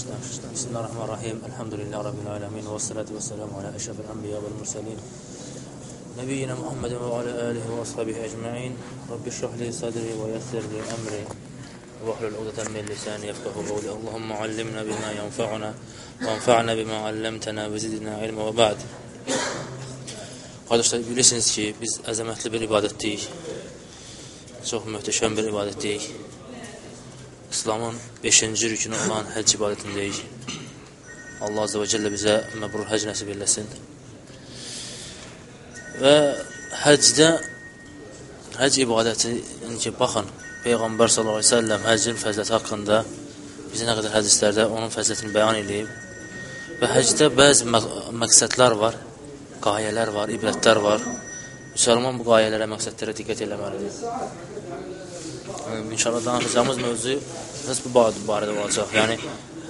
بسم الله الرحمن الرحيم الحمد لله رب العالمين والصلاة والسلام على أشرف الأنبياء والمرسلين نبينا محمد وعلى آله وأصحابه أجمعين رب اشرح لي صدري ويسر لي أمري واحلل عقدة من لساني يفقه قولي اللهم علمنا بما ينفعنا وانفعنا بما علمتنا وزدنا علما وبعد Qardaşlar, bilirsiniz ki, biz əzəmətli bir ibadətdəyik. Çox möhtəşəm bir ibadətdəyik. İslamın 5-ci rükünü olan həcc ibadətindəyik. Allah Azə və Cəllə bizə məbrur həcc nəsib eləsin. Və həcdə, həcc ibadəti, yəni ki, baxın, Peyğəmbər s.ə.v həccin fəziləti haqqında bizə nə qədər hədislərdə onun fəzilətini bəyan edib. Və həcdə bəzi məq məqsədlər var, qayələr var, ibrətlər var. Müsəlman bu qayələrə, məqsədlərə diqqət eləməlidir. İnşallah danışacağımız mövzu əsas bu barədə olacaq. Yəni,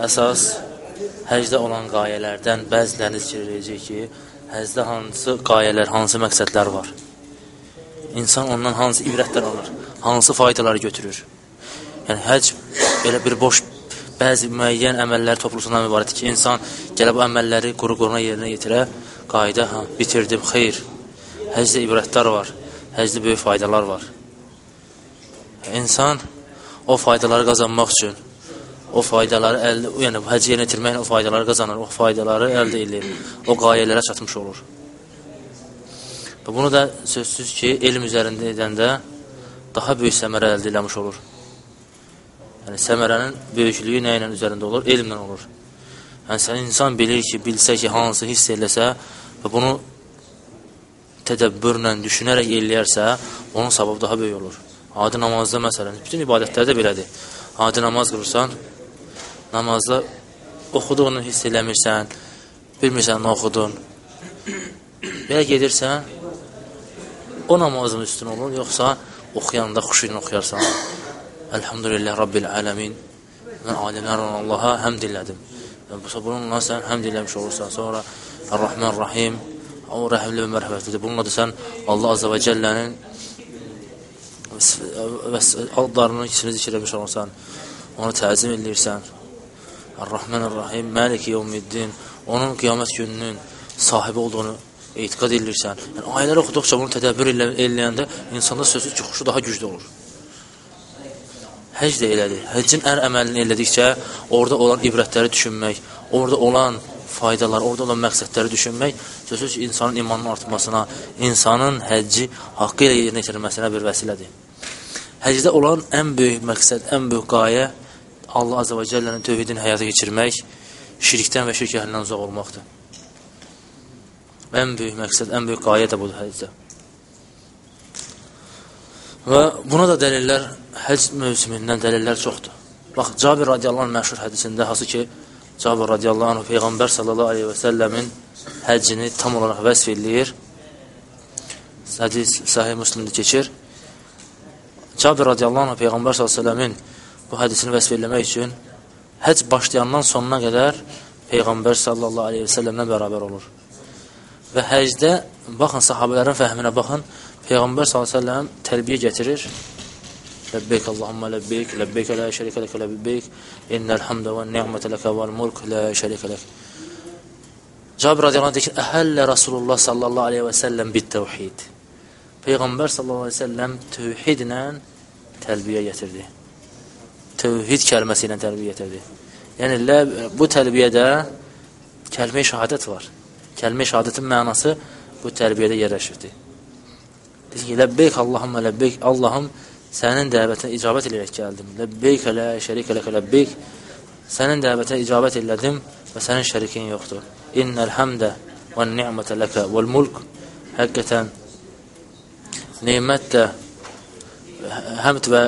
əsas həcdə olan qayələrdən bəzilərini zikr edəcək ki, həcdə hansı qayələr, hansı məqsədlər var. İnsan ondan hansı ibrətlər alır, hansı faydaları götürür. Yəni, həc belə bir boş bəzi müəyyən əməllər toplusundan ibarətdir ki, insan gələ bu əməlləri quru-quruna yerinə yetirə, qayda, hə, bitirdim, xeyr. Həcdə ibrətlər var, həcdə böyük faydalar var. İnsan o faydaları qazanmaq üçün, o faydaları əldə, yəni həcc yerinə yetirməklə o faydaları qazanır, o faydaları əldə edir, o qayələrə çatmış olur. Və bunu da sözsüz ki, elm üzərində edəndə daha böyük səmərə əldə eləmiş olur. Yəni, səmərənin böyüklüyü nə ilə üzərində olur? Elmlə olur. Yəni, sən insan bilir ki, bilsə ki, hansı hiss eləsə, və bunu tədəbbürlə, düşünərək eləyərsə, onun savabı daha böyük olur. Adi namazda məsələn, bütün ibadətlərdə belədir. Adi namaz qılırsan, namazda oxuduğunu hiss eləmirsən, bilmirsən nə oxudun. Belə gedirsən, o namazın üstün olur, yoxsa oxuyanda xuşuyla oxuyarsan. Elhamdülillah Rabbil aləmin. Mən alimlər Allaha həmd elədim. Bununla sən həmd eləmiş olursan. Sonra Ar-Rahman Rahim o rəhimli və mərhəmətlidir. Bununla da sən Allah Azza və Cəllənin adlarının ikisini zikr etmiş olursan, onu təzim edirsən. Ar-Rahman Ar-Rahim, Məlik Yevmiddin, onun qiyamət gününün sahibi olduğunu etiqad edirsən. Yəni, ayələri oxuduqca bunu tədəbbür eləyəndə insanda sözü xuşu daha güclü olur. Həc də elədir. Həccin ər əməlini elədikcə orada olan ibrətləri düşünmək, orada olan faydalar, orada olan məqsədləri düşünmək sözsüz insanın imanın artmasına, insanın həcci haqqı ilə yerinə yetirilməsinə bir vəsilədir. Həcdə olan ən böyük məqsəd, ən böyük qayə Allah Azə və Cəllənin tövhidini həyata keçirmək, şirkdən və şirk əhlindən uzaq olmaqdır. Ən böyük məqsəd, ən böyük qayə də budur həcdə. Və buna da dəlillər, həc mövsümündən dəlillər çoxdur. Bax, Cabir radiyallahu anh məşhur hədisində, hası ki, Cabir radiyallahu anh Peyğəmbər sallallahu aleyhi və səlləmin həccini tam olaraq vəsf eləyir. Hədis sahih muslimdə keçir. Cabir radiyallahu anh Peyğəmbər sallallahu aleyhi və səlləmin bu hədisini vəsf eləmək üçün həcc başlayandan sonuna qədər Peyğəmbər sallallahu aleyhi və səlləmlə bərabər olur. Və həcdə, baxın, sahabələrin fəhminə baxın, Peyğəmbər s.ə.v tərbiyə gətirir. Ləbbeyk Allahumma ləbbeyk, ləbbeyk lə şərikə ləkə ləbbeyk, innəl hamdə və ni'mətə ləkə və mulk lə şərikə lək. Cabir radiyallahu deyir ki, əhəllə Rasulullah sallallahu aleyhi və səlləm bit təvhid. Peyğəmbər sallallahu aleyhi və səlləm tövhidlə təlbiyə gətirdi. Tövhid kəlməsi ilə təlbiyə gətirdi. Yəni, lə, bu təlbiyədə kəlmə-i şəhadət var. Kəlmə-i şəhadətin mənası bu tərbiyədə yerləşirdi. Dedi ki, ləbbeyk Allahumma ləbbeyk, Allahım sənin dəvətinə icabət edərək gəldim. Ləbbeyk lə şərikə ləkə ləbbeyk, sənin dəvətinə icabət elədim və sənin şərikin yoxdur. İnnəl həmdə və ni'mətə ləkə vəl mulk, həqiqətən neymət də, həmd və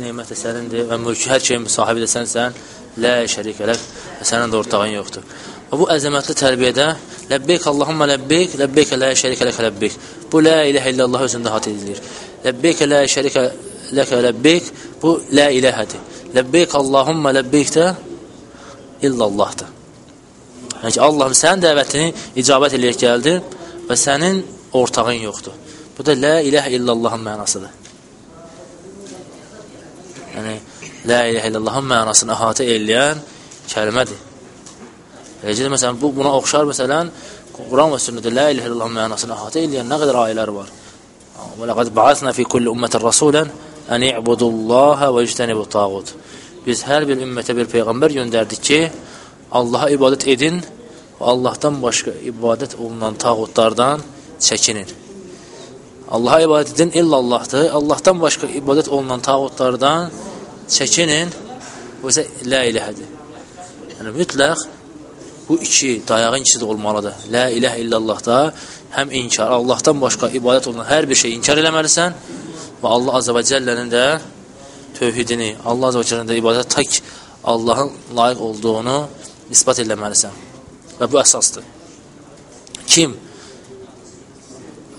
neymət də sənindir və mülkü hər şeyin sahibi də sənsən, lə şərikə lək və sənin də ortağın yoxdur. Və bu əzəmətli tərbiyədə Ləbbeyk Allahumma ləbbeyk, ləbbeyk lə şərikə ləkə ləbbeyk. Bu lə iləhə illallah özündə hat edilir. Ləbbeyk lə şərikə ləkə ləbbeyk, bu lə iləhədir. Ləbbeyk Allahumma ləbbeyk də illallahdır. Yəni ki, Allahım sənin dəvətini icabət eləyək gəldi və sənin ortağın yoxdur. Bu da lə iləhə illallahın mənasıdır. Yəni, lə iləhə illallahın mənasını əhatə eləyən kəlmədir. Eləcə də, məsələn, bu, buna oxşar, məsələn, Quran və sünnədə la ilə illallah mənasını əhatə eləyən nə qədər ayələr var. Və ləqəd ba'athna fi kulli ummətin rasulən ən i'budullaha və ictənibu tağut. Biz hər bir ümmətə bir peyğəmbər göndərdik ki, Allaha ibadət edin və Allahdan başqa ibadət olunan tağutlardan çəkinin. Allaha ibadət edin illallahdır. Allahdan başqa ibadət olunan tağutlardan çəkinin. Bu isə la iləhədir. Yəni mütləq bu iki dayağın ikisi də olmalıdır. La iləhə illallahda həm inkar, Allahdan başqa ibadət olunan hər bir şey inkar eləməlisən və Allah azza və cəllənin də tövhidini, Allah azza və cəllənin də ibadət tək Allahın layiq olduğunu isbat eləməlisən. Və bu əsasdır. Kim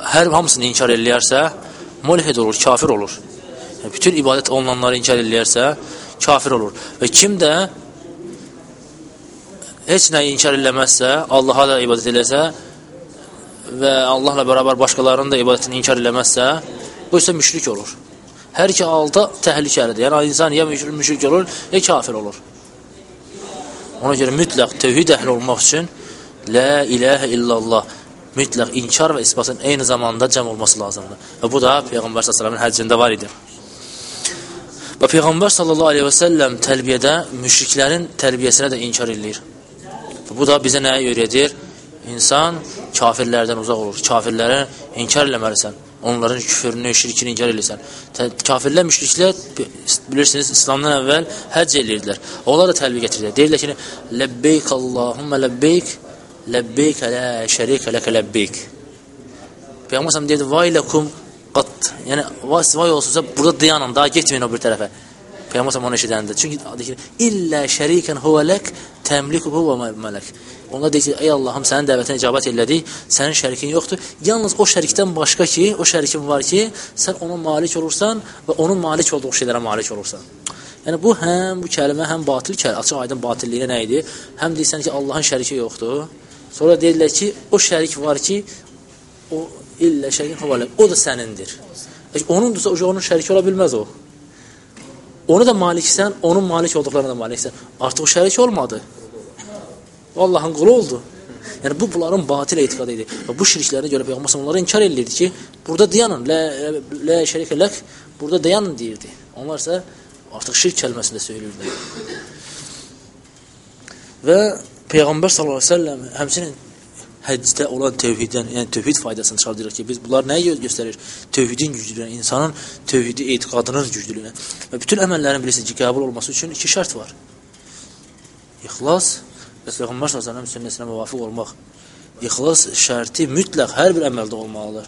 hər hamısını inkar eləyərsə, mulhid olur, kafir olur. Yəni, bütün ibadət olunanları inkar eləyərsə, kafir olur. Və kim də heç nəyi inkar eləməzsə, Allaha da ibadət eləsə və Allahla bərabər başqalarının da ibadətini inkar eləməzsə, bu isə müşrik olur. Hər iki halda təhlükəlidir. Yəni, insan ya müşrik olur, ya kafir olur. Ona görə mütləq tövhid əhli olmaq üçün La ilahə illallah mütləq inkar və isbatın eyni zamanda cəm olması lazımdır. Və bu da Peyğəmbər s.ə.v-in həccində var idi. Və Peyğəmbər s.ə.v təlbiyədə müşriklərin tərbiyəsinə də inkar edir. Və bu da bizə nəyə öyrədir? İnsan kafirlərdən uzaq olur. Kafirlərə inkar eləməlisən. Onların küfrünü, şirkini inkar edirsən. Kafirlər, müşriklər bilirsiniz, İslamdan əvvəl həcc edirdilər. Onlar da təlbiyyə gətirirlər. Deyirlər ki, "Ləbbeyk Allahumma ləbbeyk, ləbbeyk la şərikə ləkə ləbbeyk." Peyğəmbər sallallahu deyirdi: "Vay lakum qat." Yəni vay, vay olsunsa burada dayanın, daha getməyin o bir tərəfə. Peyğəmbər sallallahu onu eşidəndə. Çünki deyir: "İllə şərikan huve lek, təmlikuhu və mələk." Onda deyir ki, ey Allahım, sənin dəvətinə icabət elədik, sənin şərikin yoxdur. Yalnız o şərikdən başqa ki, o şərikin var ki, sən ona malik olursan və onun malik olduğu şeylərə malik olursan. Yəni bu həm bu kəlmə həm batil kəlmə, açıq aydın batilliyinə nə idi? Həm deyirsən ki, Allahın şəriki yoxdur. Sonra deyirlər ki, o şərik var ki, o illə şərikin havalə, o da sənindir. E, onundursa onun şəriki ola bilməz o. Onu da maliksən, onun malik olduqlarına da maliksən. Artıq o şərik olmadı. O Allahın qulu oldu. Yəni bu bunların batil etiqadı idi. Və bu şirklərə görə Peyğəmbər onları inkar elirdi ki, burada dayanın, la la şərikə lək, burada dayanın deyirdi. Onlar isə artıq şirk kəlməsində söyləyirdilər. Və Peyğəmbər sallallahu əleyhi və səlləm həmçinin həccdə olan tövhiddən, yəni tövhid faydasını çıxardırıq ki, biz bunlar nəyi göstərir? Tövhidin güclülüyünə, insanın tövhidi etiqadının güclülüyünə. Və bütün əməllərin bilirsiniz ki, qəbul olması üçün iki şərt var. İxlas və Peyğəmbər s.ə.v sünnəsinə müvafiq olmaq. İxlas şərti mütləq hər bir əməldə olmalıdır.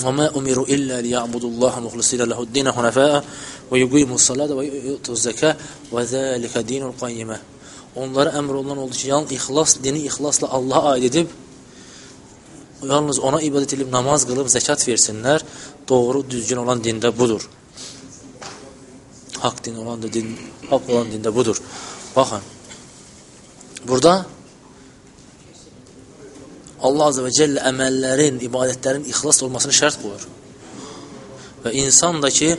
Və umiru illə liya'budullaha muxlisilə lehuddinə hunəfəə və yuqimus saladə və yu'tuz zəkə və zəlikə dinul qayyimə. Onlara əmr olunan oldu ki, yalnız ixlas, dini ixlasla Allaha aid edib, yalnız ona ibadət edib, namaz qılıb, zəkat versinlər. Doğru, düzgün olan dində budur. Haqq din olan da din, haqq olan dində budur. Baxın, Burada Allah Azə və Cəllə əməllərin, ibadətlərin ixlas olmasını şərt qoyur. Və insan da ki,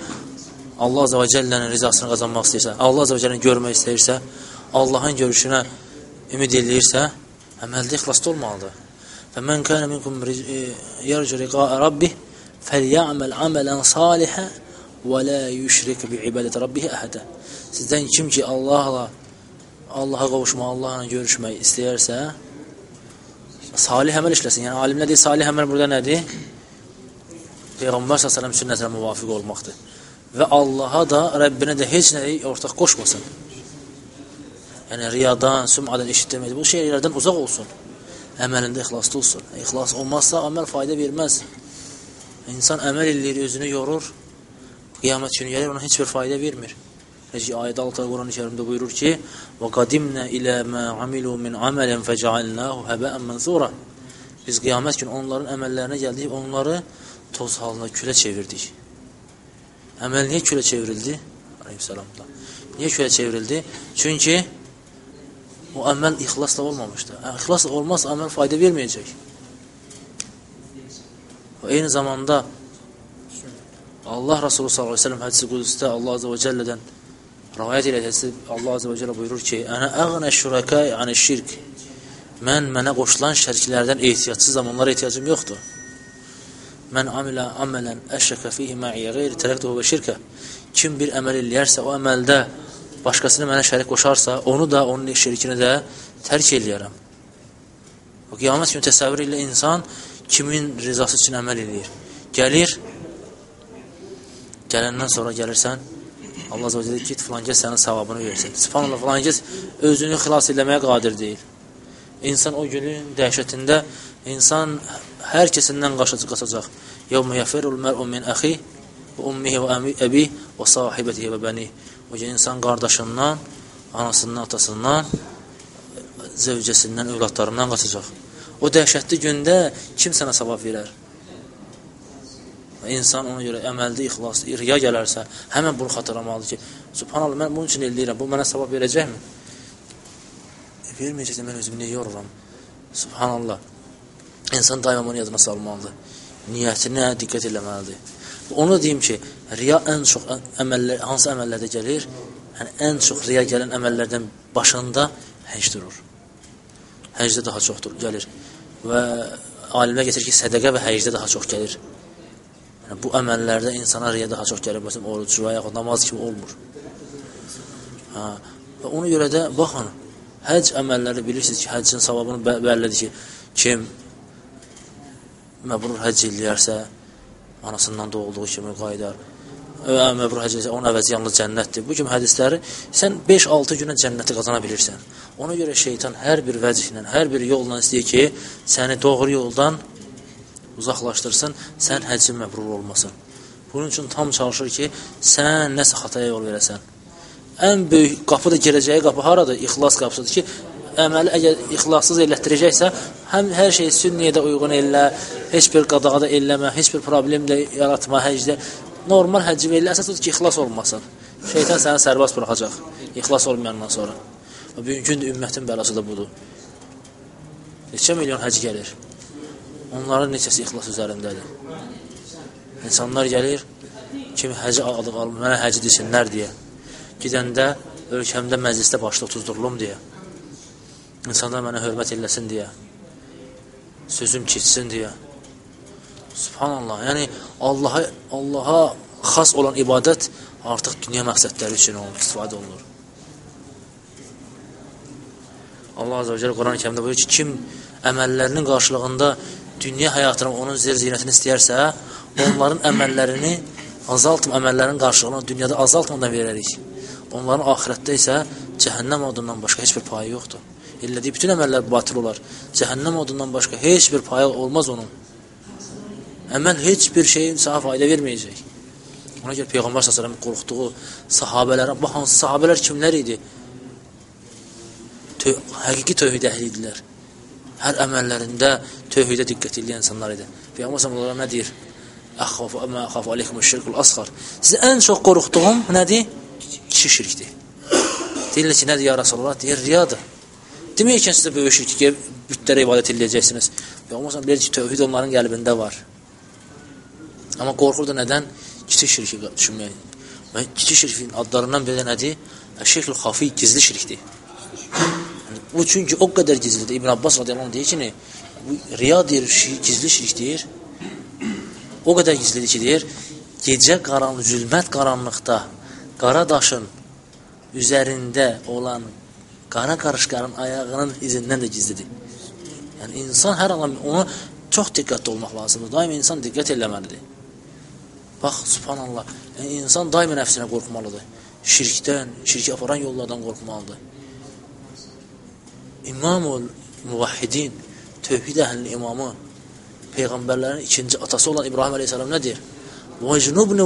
Allah Azə və Cəllənin rizasını qazanmaq istəyirsə, Allah Azə və Cəlləni görmək istəyirsə, Allahın görüşünə ümid edirsə, əməldə ixlasda olmalıdır. Və mən kənə minkum yercu riqaə rabbi fəlyə'məl əmələn salihə və lə yüşrik bi ibadət rabbihi əhədə. Sizdən kim ki, Allahla Allaha qovuşmaq, Allahla görüşmək istəyərsə, salih əməl işləsin. Yəni, alim nədir? Salih əməl burada nədir? Peyğəmbər s.ə.v sünnətinə müvafiq olmaqdır. Və Allaha da, Rəbbinə də heç nəyi ortaq qoşmasın. Yəni, riyadan, sümadan eşitdirməkdir. Bu şeylərdən uzaq olsun. Əməlində ixlaslı olsun. İxlas olmazsa, əməl fayda verməz. İnsan əməl eləyir, özünü yorur. Qiyamət günü gəlir, ona heç bir fayda vermir. Necə ki, ayədə Allah Quran-ı Kərimdə buyurur ki: "Və qadimna ilə ma amilu min amalin fecalnahu haba'an mansura." Biz qiyamət günü onların əməllərinə gəldik, onları toz halına külə çevirdik. Əməl niyə külə çevrildi? Əleyhissalamda. Niyə külə çevrildi? Çünki o əməl ixlasla olmamışdı. İxlasla olmaz, əməl fayda verməyəcək. Və eyni zamanda Allah Resulü sallallahu əleyhi və səlləm hədisi qudusda Allah azza və cəllədən Rivayət elədisə Allah Azza və Cəllə buyurur ki: "Ənə əğnə şuraka ani şirk." Mən mənə qoşulan şəriklərdən ehtiyacsız zamanlara ehtiyacım yoxdur. Mən amilə aməlan əşrəkə fihi ma'iyə qeyri tərəktuhu və şirkə. Kim bir əməl eləyərsə, o əməldə başqasını mənə şərik qoşarsa, onu da, onun şirkini də tərk eləyərəm. O qiyamət günü təsəvvür ilə insan kimin rizası üçün əməl eləyir. Gəlir, gələndən sonra gəlirsən, Allah Azə və git filan kəs sənin savabını versin. Subhanallah, filan kəs özünü xilas eləməyə qadir deyil. İnsan o günün dəhşətində insan hər kəsindən qaçacaq, qaçacaq. Yevmə yəfirul mər'u min əxi və ummihi və əbi və sahibətihi və bəni. O gün insan qardaşından, anasından, atasından, zövcəsindən, övladlarından qaçacaq. O dəhşətli gündə kim sənə savab verər? İnsan ona görə əməldə ixlas, riya gələrsə, həmən bunu xatırlamalıdır ki, subhanallah, mən bunun üçün eləyirəm, bu mənə savab verəcəkmi? E, verməyəcəksə, mən özümü niyə yoruram? Subhanallah. İnsan daima bunu yadına salmalıdır. Niyyətinə diqqət eləməlidir. Onu deyim ki, riya ən çox əməllər, hansı əməllərdə gəlir? Yəni, ən çox riya gələn əməllərdən başında həcc durur. Həcdə daha çoxdur, gəlir. Və alimlər getirir ki, sədəqə və həcdə daha çox gəlir. Yəni, bu əməllərdə insana riya daha çox gəlir. Məsələn, oruc və yaxud namaz kimi olmur. Hə. Və ona görə də, baxın, həc əməlləri bilirsiniz ki, həccin savabını bə bəllidir ki, kim məbrur həcc eləyərsə, anasından doğulduğu kimi qayıdar. Və eləyərsə, onun əvəzi yalnız cənnətdir. Bu kimi hədisləri sən 5-6 günə cənnəti qazana bilirsən. Ona görə şeytan hər bir vəcihlə, hər bir yolla istəyir ki, səni doğru yoldan uzaqlaşdırsın, sən həccin məbrur olmasın. Bunun üçün tam çalışır ki, sən nəsə xataya yol verəsən. Ən böyük qapı da girəcəyi qapı haradır? İxlas qapısıdır ki, əməli əgər ixlassız elətdirəcəksə, həm hər şey sünniyə də uyğun elə, heç bir qadağa da eləmə, heç bir problem də yaratma həcdə. Normal həcc verilə, əsas odur ki, ixlas olmasın. Şeytan səni sərbəst buraxacaq, ixlas olmayandan sonra. Bugünkü ümmətin bəlası da budur. Neçə milyon həcc gəlir. Onların neçəsi ixlas üzərindədir. İnsanlar gəlir, kimi həcci adı alıb, mənə həcci desinlər deyə. Gedəndə ölkəmdə məclisdə başda otuzdurulum deyə. İnsanlar mənə hörmət eləsin deyə. Sözüm keçsin deyə. Subhanallah. Yəni Allaha Allaha xas olan ibadət artıq dünya məqsədləri üçün olunur, istifadə olunur. Allah Azze və Celle Quran-ı Kərimdə buyurur ki, kim əməllərinin qarşılığında dünya həyatını, onun zir zinətini istəyərsə, onların əməllərini azaltma, əməllərin qarşılığını dünyada azaltmadan verərik. Onların axirətdə isə cəhənnəm odundan başqa heç bir payı yoxdur elədiyi bütün əməllər batil olar. Cəhənnəm odundan başqa heç bir payı olmaz onun. Əməl heç bir şeyin sənə fayda verməyəcək. Ona görə Peyğəmbər s.ə.v qorxduğu sahabələrə, bu hansı sahabələr kimlər idi? Tö həqiqi tövhid əhli idilər. Hər əməllərində tövhidə diqqət edən insanlar idi. Peyğəmbər s.ə.v nə deyir? Əxafu əmə əxafu aleykum şirkul asğar. Sizə ən çox qorxduğum nədir? Kişi şirkdir. Deyirlər ki, nədir ya Rasulullah? Deyir, riyadır. Deməyəkən sizə böyük şirk ki, bütlərə ibadət edəcəksiniz. Peyğəmbər bilir ki, tövhid onların qəlbində var. Amma qorxur da nədən? Kiçik şirki düşünmək. Və kiçik şirkin adlarından biri nədir? Şirkül xafi, gizli şirkdir. Yəni, bu çünki o qədər gizlidir. İbn Abbas radiyallahu anh deyir ki, bu riya deyir, şir, gizli şirk deyir. O qədər gizlidir ki, deyir, gecə qaranlıq, zülmət qaranlıqda qara daşın üzərində olan qara qarışqanın ayağının izindən də gizlidir. Yəni insan hər an ona çox diqqətli olmaq lazımdır. Daim insan diqqət eləməlidir. Bax, subhanallah, yəni insan daim nəfsinə qorxmalıdır. Şirkdən, şirki aparan yollardan qorxmalıdır. İmamul muvahhidin, tövhid əhlinin imamı, peyğəmbərlərin ikinci atası olan İbrahim əleyhissalam nə deyir? "Və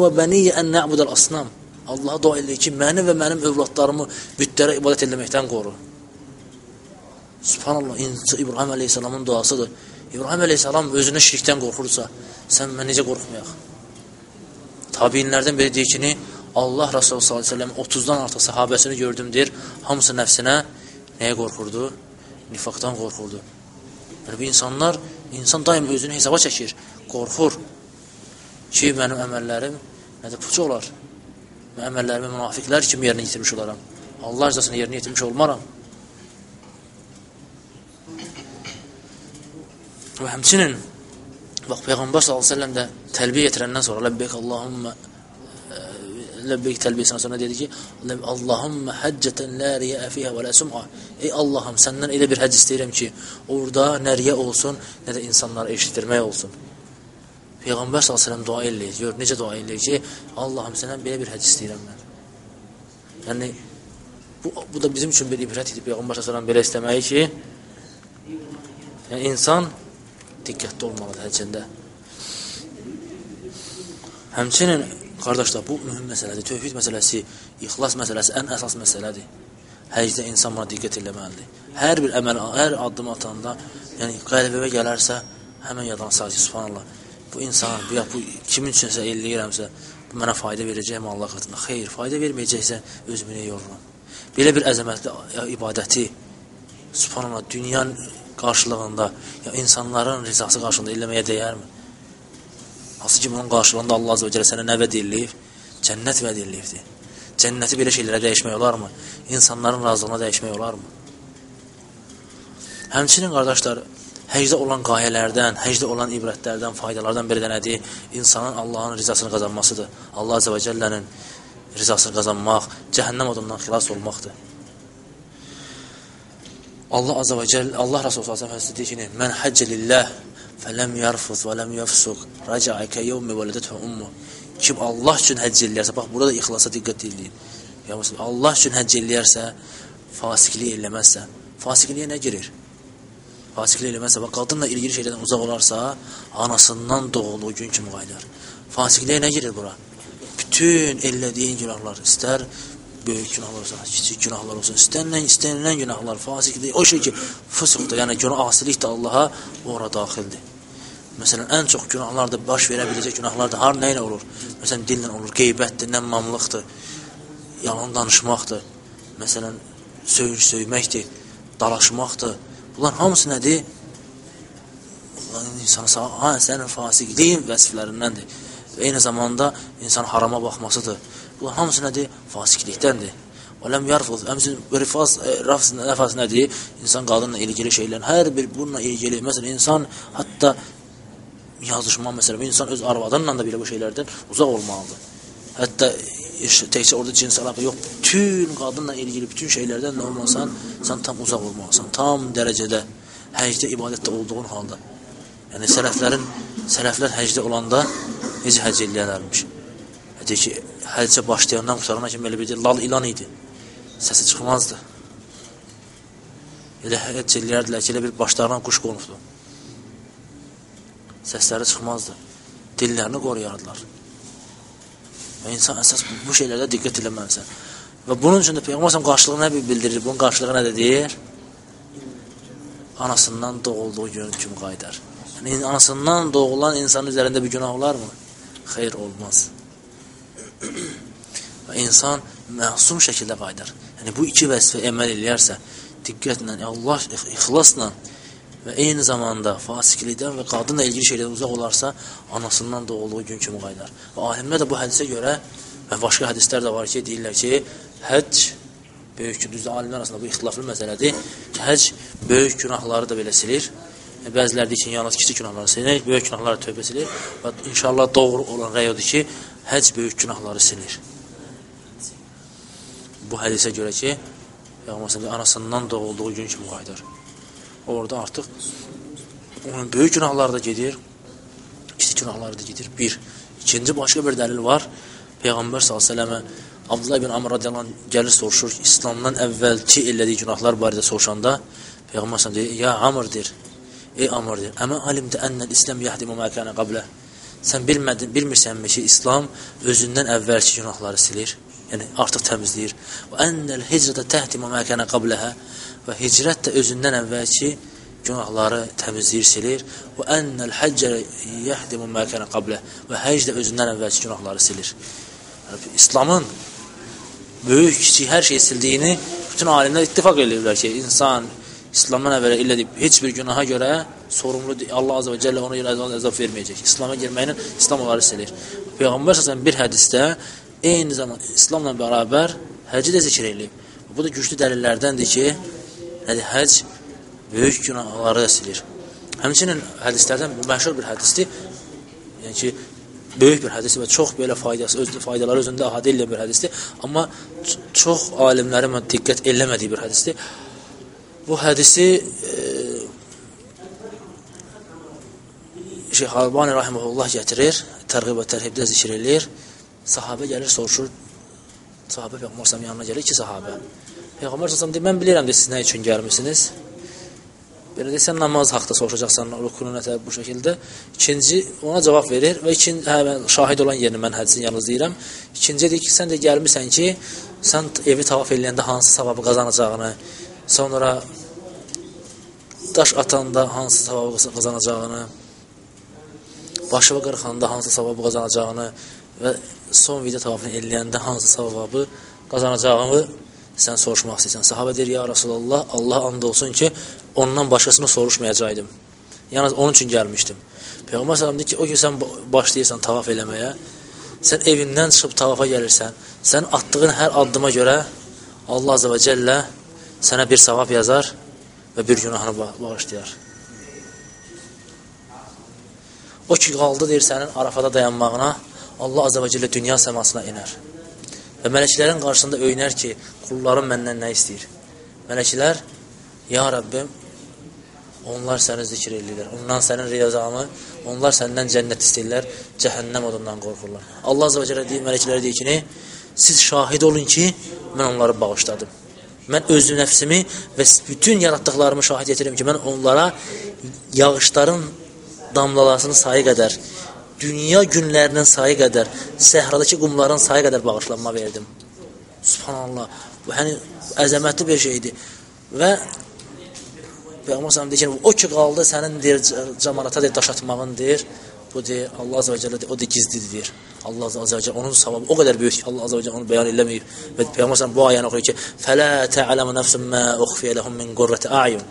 və bəniyyə an na'budal asnam." Allaha dua eləyir ki, məni və mənim övladlarımı bütlərə ibadət eləməkdən qoru. Subhanallah, İbrahim əleyhissalamın duasıdır. İbrahim əleyhissalam özünə şirkdən qorxursa, sən mən necə qorxmayaq? Tabinlərdən biri deyir ki, Allah Rasulü s.ə.v 30-dan artıq sahabəsini gördüm deyir, hamısı nəfsinə nəyə qorxurdu? Nifaqdan qorxurdu. Yəni, bu insanlar, insan daim özünü hesaba çəkir, qorxur ki, mənim əməllərim nədir, puç olar. Mən əməllərimi münafiqlər kimi yerinə yetirmiş olaram. Allah rızasını yerinə yetirmiş olmaram. Və həmçinin bax Peyğəmbər səlləm də təlbiyə yetirəndən sonra Ləbbeyk Allahumma Ləbbeyk təlbiyəsindən sonra dedi ki, Allahumma həccətən la riya fiha və la sum'a. Ey Allahım, səndən elə bir həcc istəyirəm ki, orada nə riya olsun, nə də insanları eşitdirmək olsun. Peyğəmbər səlləm dua eləyir. Gör necə dua eləyir ki, Allahım səndən belə bir həcc istəyirəm mən. Yəni bu bu da bizim üçün bir ibrət idi Peyğəmbər səlləm belə istəməyi ki, yəni insan diqqətli olmalıdır həccində. Həmçinin, qardaşlar, bu mühüm məsələdir. Tövhid məsələsi, ixlas məsələsi ən əsas məsələdir. Həcdə insan buna diqqət eləməlidir. Hər bir əməl, hər addım atanda, yəni qəlbimə gələrsə, həmən yadan ki, subhanallah, bu insan, bu, ya, bu kimin üçünsə eləyirəmsə, bu mənə fayda verəcəkmi Allah qatında? Xeyr, fayda verməyəcəksə, özümü yoruram. Belə bir əzəmətli ibadəti, subhanallah, dünyanın qarşılığında, ya insanların rizası qarşılığında eləməyə dəyərmi? Hansı ki, bunun qarşılığında Allah Azə və Cələ sənə nə vəd eləyib? Cənnət vəd eləyibdir. Cənnəti belə şeylərə dəyişmək olarmı? İnsanların razılığına dəyişmək olarmı? Həmçinin, qardaşlar, həcdə olan qayələrdən, həcdə olan ibrətlərdən, faydalardan biri də nədir? İnsanın Allahın rizasını qazanmasıdır. Allah Azə və Cəllənin rizasını qazanmaq, cəhənnəm odundan xilas olmaqdır. Allah azza və cəll Allah Rasulü sallallahu əleyhi və səlləm deyir ki: "Mən həcc lillah fələm yarfuz və ləm yafsuq raca'a ka yawmi waladatu ummu." Kim Allah üçün həcc eləyərsə, bax burada da ixlasa diqqət eləyin. Ya məsələn, Allah üçün həcc eləyərsə, fasiqlik eləməzsə, fasiqliyə nə girir? Fasiqlik eləməzsə, bax qadınla ilgili şeylərdən uzaq olarsa, anasından doğulduğu gün kimi qayıdar. Fasiqliyə nə girir bura? Bütün elədiyin günahlar, istər böyük günahlar olsun, kiçik günahlar olsun, istənilən, istənilən günahlar, fasiqdir. O şey ki, fısıqdır, yəni günah asilik də Allaha ora daxildir. Məsələn, ən çox günahlar da baş verə biləcək günahlar da har nə ilə olur? Məsələn, dillə olur, qeybətdir, nəmmamlıqdır, yalan danışmaqdır, məsələn, söyüş söyməkdir, dalaşmaqdır. Bunlar hamısı nədir? İnsanı sağ, ha, sənin fasiqliyin vəsiflərindəndir. Və eyni zamanda insan harama baxmasıdır. Bunlar hamısı nədir? Fasiqlikdəndir. Və ləm yarfuz. Həmçinin rifaz, e, rafz nəfas nədir? İnsan qadınla ilgili şeylərin hər bir bununla ilgili, məsələn, insan hətta yazışma məsələn, insan öz arvadınla da belə bu şeylərdən uzaq olmalıdır. Hətta təkcə orada cins əlaqə yox, bütün qadınla ilgili bütün şeylərdən nə olmasan, sən tam uzaq olmalısan, tam dərəcədə həcdə ibadətdə olduğun halda. Yəni sələflərin sələflər həcdə olanda necə həcc eləyərlərmiş? Deyir ki, həccə başlayandan qutarana kimi elə bir lal ilan idi. Səsi çıxmazdı. Elə həcc eləyərdilər ki, elə bir başlarına quş qonubdu. Səsləri çıxmazdı. Dillərini qoruyardılar. Və insan əsas bu, bu şeylərdə diqqət eləməlisən. Və bunun üçün də Peyğəmbər qarşılığı nə bildirir? Bunun qarşılığı nə deyir? Anasından doğulduğu gün kimi qayıdar. Yəni, anasından doğulan insanın üzərində bir günah olarmı? Xeyr, olmaz insan məsum şəkildə qayıdar. Yəni bu iki vəzifə əməl eləyərsə, diqqətlə, Allah ixlasla və eyni zamanda fasiqlikdən və qadınla ilgili şeylərdən uzaq olarsa, anasından doğulduğu gün kimi qayıdar. Və alimlər də bu hədisə görə və başqa hədislər də var ki, deyirlər ki, həcc böyük düzdür, alimlər arasında bu ixtilaflı məsələdir. Həcc böyük günahları da belə silir. E, bəziləri deyir ki, yalnız kiçik günahları silir, böyük günahları tövbə silir və inşallah doğru olan rəy odur ki, həc böyük günahları silir. Bu hədisə görə ki, Peyğəmbər anasından doğulduğu gün kimi qayıdır. Orada artıq onun böyük günahları da gedir, kiçik günahları da gedir. Bir. İkinci başqa bir dəlil var. Peyğəmbər s.ə.və Abdullah ibn Amr radiyallahu gəlir soruşur, İslamdan əvvəlki elədiyi günahlar barədə soruşanda Peyğəmbər s.ə.və deyir, ya Amr deyir, ey Amr deyir, əmə alimdə ənəl İslam yəhdimu məkənə qablə sən bilmədin, bilmirsənmi ki, İslam özündən əvvəlki günahları silir, yəni artıq təmizləyir. Və ennel hicrətə təhtimə məkənə qabləhə və hicrət də özündən əvvəlki günahları təmizləyir, silir. Və ennel həccə yəhdimə məkənə qabləh və həcc də özündən əvvəlki günahları silir. Yəni, İslamın böyük, kiçik hər şey sildiyini bütün alimlər ittifaq edirlər ki, insan İslamdan əvvəl elədib heç bir günaha görə sorumlu Allah azza və cəllə ona görə əzab verməyəcək. İslam'a girməklə İslam onları silir. Peyğəmbər səsən bir hədisdə eyni zaman İslamla bərabər həci də zikr eləyib. Bu da güclü dəlillərdəndir ki, yəni həc böyük günahları da silir. Həmçinin hədislərdən bu məşhur bir hədisdir. Yəni ki, böyük bir hədisdir və çox belə faydası, öz faydaları özündə əhatə edən bir hədisdir. Amma çox alimlərin diqqət eləmədiyi bir hədisdir. Bu hədisi e, Şeyx Albani rahimehullah gətirir, tərğib və tərhibdə zikr eləyir. Sahabə gəlir, soruşur. Sahabə Peyğəmbər sallallahu yanına gəlir, iki sahabə. Peyğəmbər sallallahu deyir, mən bilirəm də siz nə üçün gəlmisiniz. Belə desən namaz haqqında soruşacaqsan, rukunu nətə bu şəkildə. İkinci ona cavab verir və ikinci hə mən şahid olan yerini mən hədisin yalnız deyirəm. İkinci deyir ki, sən də gəlmisən ki, sən evi tavaf eləyəndə hansı savabı qazanacağını, sonra daş atanda hansı savabı qazanacağını, başıva qırxanda hansı savabı qazanacağını və son video tavafını eləyəndə hansı savabı qazanacağını sən soruşmaq istəyirsən. Sahabə deyir, ya Rasulallah, Allah and olsun ki, ondan başqasını soruşmayacaqdım. Yalnız onun üçün gəlmişdim. Peyğəmbər sallam deyir ki, o gün sən başlayırsan tavaf eləməyə, sən evindən çıxıb tavafa gəlirsən, sən atdığın hər addıma görə Allah Azə və Cəllə sənə bir savab yazar və bir günahını bağışlayar. O ki, qaldı deyir sənin arafada dayanmağına, Allah Azə və Cəllə dünya səmasına inər. Və mələklərin qarşısında öynər ki, qullarım məndən nə istəyir? Mələklər, ya Rəbbim, onlar səni zikr edirlər. Ondan sənin riyazanı, onlar səndən cənnət istəyirlər, cəhənnəm odundan qorxurlar. Allah Azə və Cəllə deyir, mələklərə deyir ki, siz şahid olun ki, mən onları bağışladım. Mən öz nəfsimi və bütün yaratdıqlarımı şahid edirəm ki, mən onlara yağışların damlalasının sayı qədər, dünya günlərinin sayı qədər, səhradakı qumların sayı qədər bağışlanma verdim. Subhanallah. Bu yəni əzəmətli bir şeydir. Və Peyğəmbər sallallahu ki, o ki qaldı sənin deyir cəmanata deyir daş atmağın deyir. Bu deyir Allah azza və cəllə o da gizlidir deyir. Allah azza və cəllə onun savabı o qədər böyük ki, Allah azza və cəllə onu bəyan eləməyib. Və Peyğəmbər sallallahu bu ayəni oxuyur ki, "Fələ ta'lamu nefsun ma ukhfiya lahum min qurrati a'yun."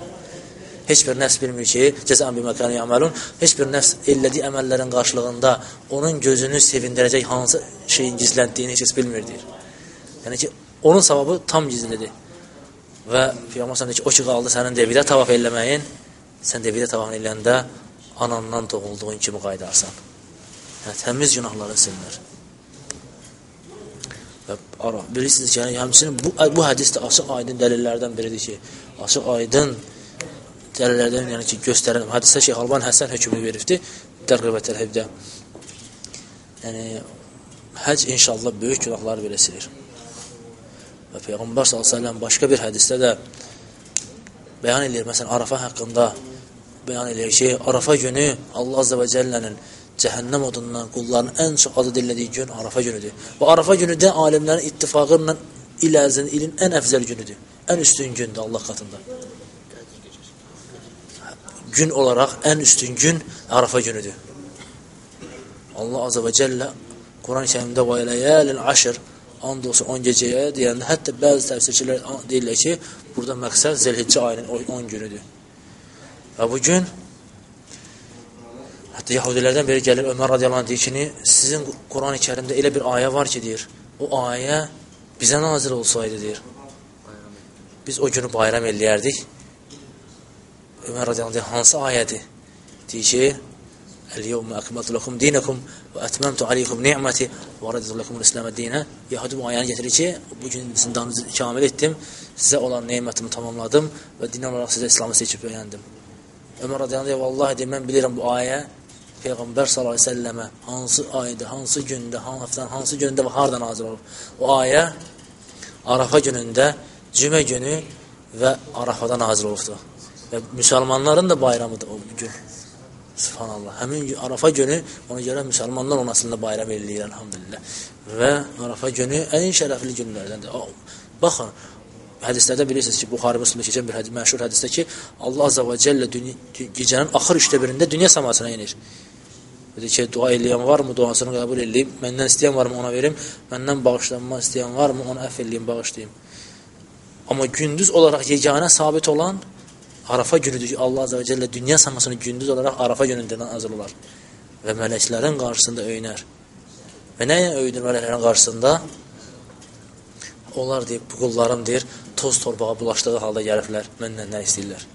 Heç bir nəfs bilmir ki, cəzan bir məkanı əməlun, heç bir nəfs elədiyi əməllərin qarşılığında onun gözünü sevindirəcək hansı şeyin gizləndiyini heç bilmir deyir. Yəni ki, onun savabı tam gizlidir. Və Peyğəmbər deyir ki, o ki qaldı sənin devidə tavaf eləməyin, sən devidə tavaf eləyəndə anandan doğulduğun kimi qaydarsan. Yəni təmiz günahları silinir. Və ara bilirsiniz ki, yəni həmçinin bu bu hədis də açıq aydın dəlillərdən biridir ki, açıq aydın dəlillərdən yəni ki, göstərən hədisdə Şeyx Alban Həsən hökmünü veribdi Dərqə və Tərhibdə. Yəni həc inşallah böyük günahları belə silir. Və Peyğəmbər sallallahu başqa bir hədisdə də bəyan edir, məsələn, Arafa haqqında bəyan edir ki, Arafa günü Allah azza və cəllənin cəhənnəm odundan qulların ən çox adı dillədiyi gün Arafa günüdür. Və Arafa günü də alimlərin ittifaqı ilə il ərzində ilin ən əfzəl günüdür. Ən üstün gündür Allah katında gün olaraq ən üstün gün Arafa günüdür. Allah Azə və Cəllə Quran-ı kərimdə və eləyəlil aşır and olsun 10 gecəyə deyəndə hətta bəzi təfsirçilər deyirlər ki, burada məqsəd Zilhiccə ayının 10 günüdür. Və bu gün hətta Yahudilərdən biri gəlir Ömər radiyallahu anh deyir ki, sizin Quran-ı kərimdə elə bir ayə var ki, deyir, o ayə bizə nazil olsaydı, deyir, biz o günü bayram eləyərdik Ömər radiyallahu hansı ayədir? Deyir ki, Əl-yevmə əkməltu lakum dinakum və ətməmtu aleykum ni'məti və raditu lakum l-İslamə dinə. Yahudi bu ayəni gətirir ki, bu gün zindanınızı kamil etdim, sizə olan nemətimi tamamladım və dinə olaraq sizə İslamı seçib öyrəndim. Ömər radiyallahu deyir, vallahi deyir, mən bilirəm bu ayə Peyğəmbər sallallahu əleyhi və səlləmə hansı ayda, hansı gündə, hansı həftənin hansı günündə və harda nazil olub. O ayə Arafa günündə, cümə günü və Arafada nazil olubdur. Və müsəlmanların da bayramıdır o gün. Subhanallah. Həmin gün Arafa günü ona görə müsəlmanlar onun aslında bayram eləyir elhamdülillah. Və Arafa günü ən şərəfli günlərdəndir. Baxın, hədislərdə bilirsiniz ki, Buxari Müslimdə keçən bir hədis, məşhur hədisdə ki, Allah azza və cəllə gecənin axır üçdə birində dünya səmasına enir. Dedi ki, dua eləyən varmı, duasını qəbul eləyim, məndən istəyən varmı, ona verim, məndən bağışlanma istəyən varmı, onu əff eləyim, bağışlayım. Amma gündüz olaraq yeganə sabit olan Arafa günüdür ki, Allah Azə və Cəllə dünya səmasını gündüz olaraq Arafa günündə nazil olar və mələklərin qarşısında öynər. Və nə ilə öyüdür mələklərin qarşısında? Onlar deyib, bu qullarım deyir, toz torbağa bulaşdığı halda gəliblər, məndən nə istəyirlər?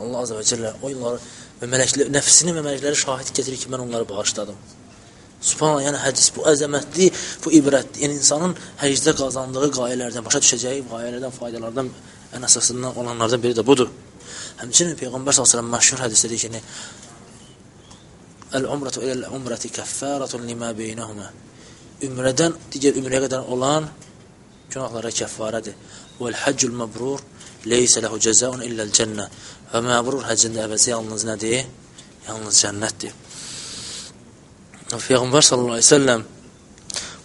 Allah Azə və Cəllə onları və mələklər, nəfsini və mələkləri şahid getirir ki, mən onları bağışladım. Subhanallah, yəni hədis bu əzəmətli, bu ibrətli, yəni insanın həcdə qazandığı qayələrdən, başa düşəcəyi qayələrdən, faydalardan ən əsasından olanlardan biri də budur. Həmçinin Peyğəmbər s.ə.v məşhur hədisdə deyir ki, Əl-umratu ilə-umrati kəffəratun limə beynəhumə Ümrədən digər ümrəyə qədər olan günahlara kəffarədir. Vəl-həccül məbrur leysə ləhu cəzaun illəl-cənnə Və məbrur həccində əvəzi yalnız nədir? Yalnız cənnətdir. Peyğəmbər sallallahu əleyhi və səlləm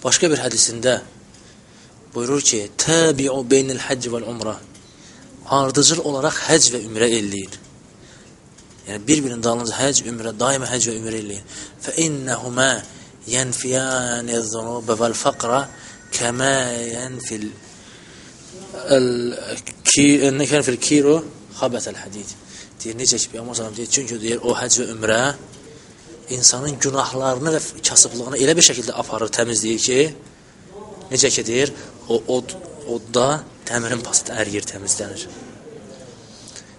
başqa bir hədisində buyurur ki: "Tabi'u beynel həcc vel umrə." Ardıcıl olaraq həcc və ümrə eləyin. Yəni bir-birinin dalınca həcc, ümrə, daima həcc və ümrə eləyin. Fə innəhumə yenfiyaniz-zunub vel faqra kəma yenfil el-ki, ennəkən fil kiro xabətəl hədid. Deyir, necə ki, Peyğəmbər sallallahu deyir, çünki deyir, o həcc və ümrə insanın günahlarını və kasıblığını elə bir şəkildə aparır, təmizləyir ki, necə ki deyir, o od, odda dəmirin pasıt əriyir, təmizlənir.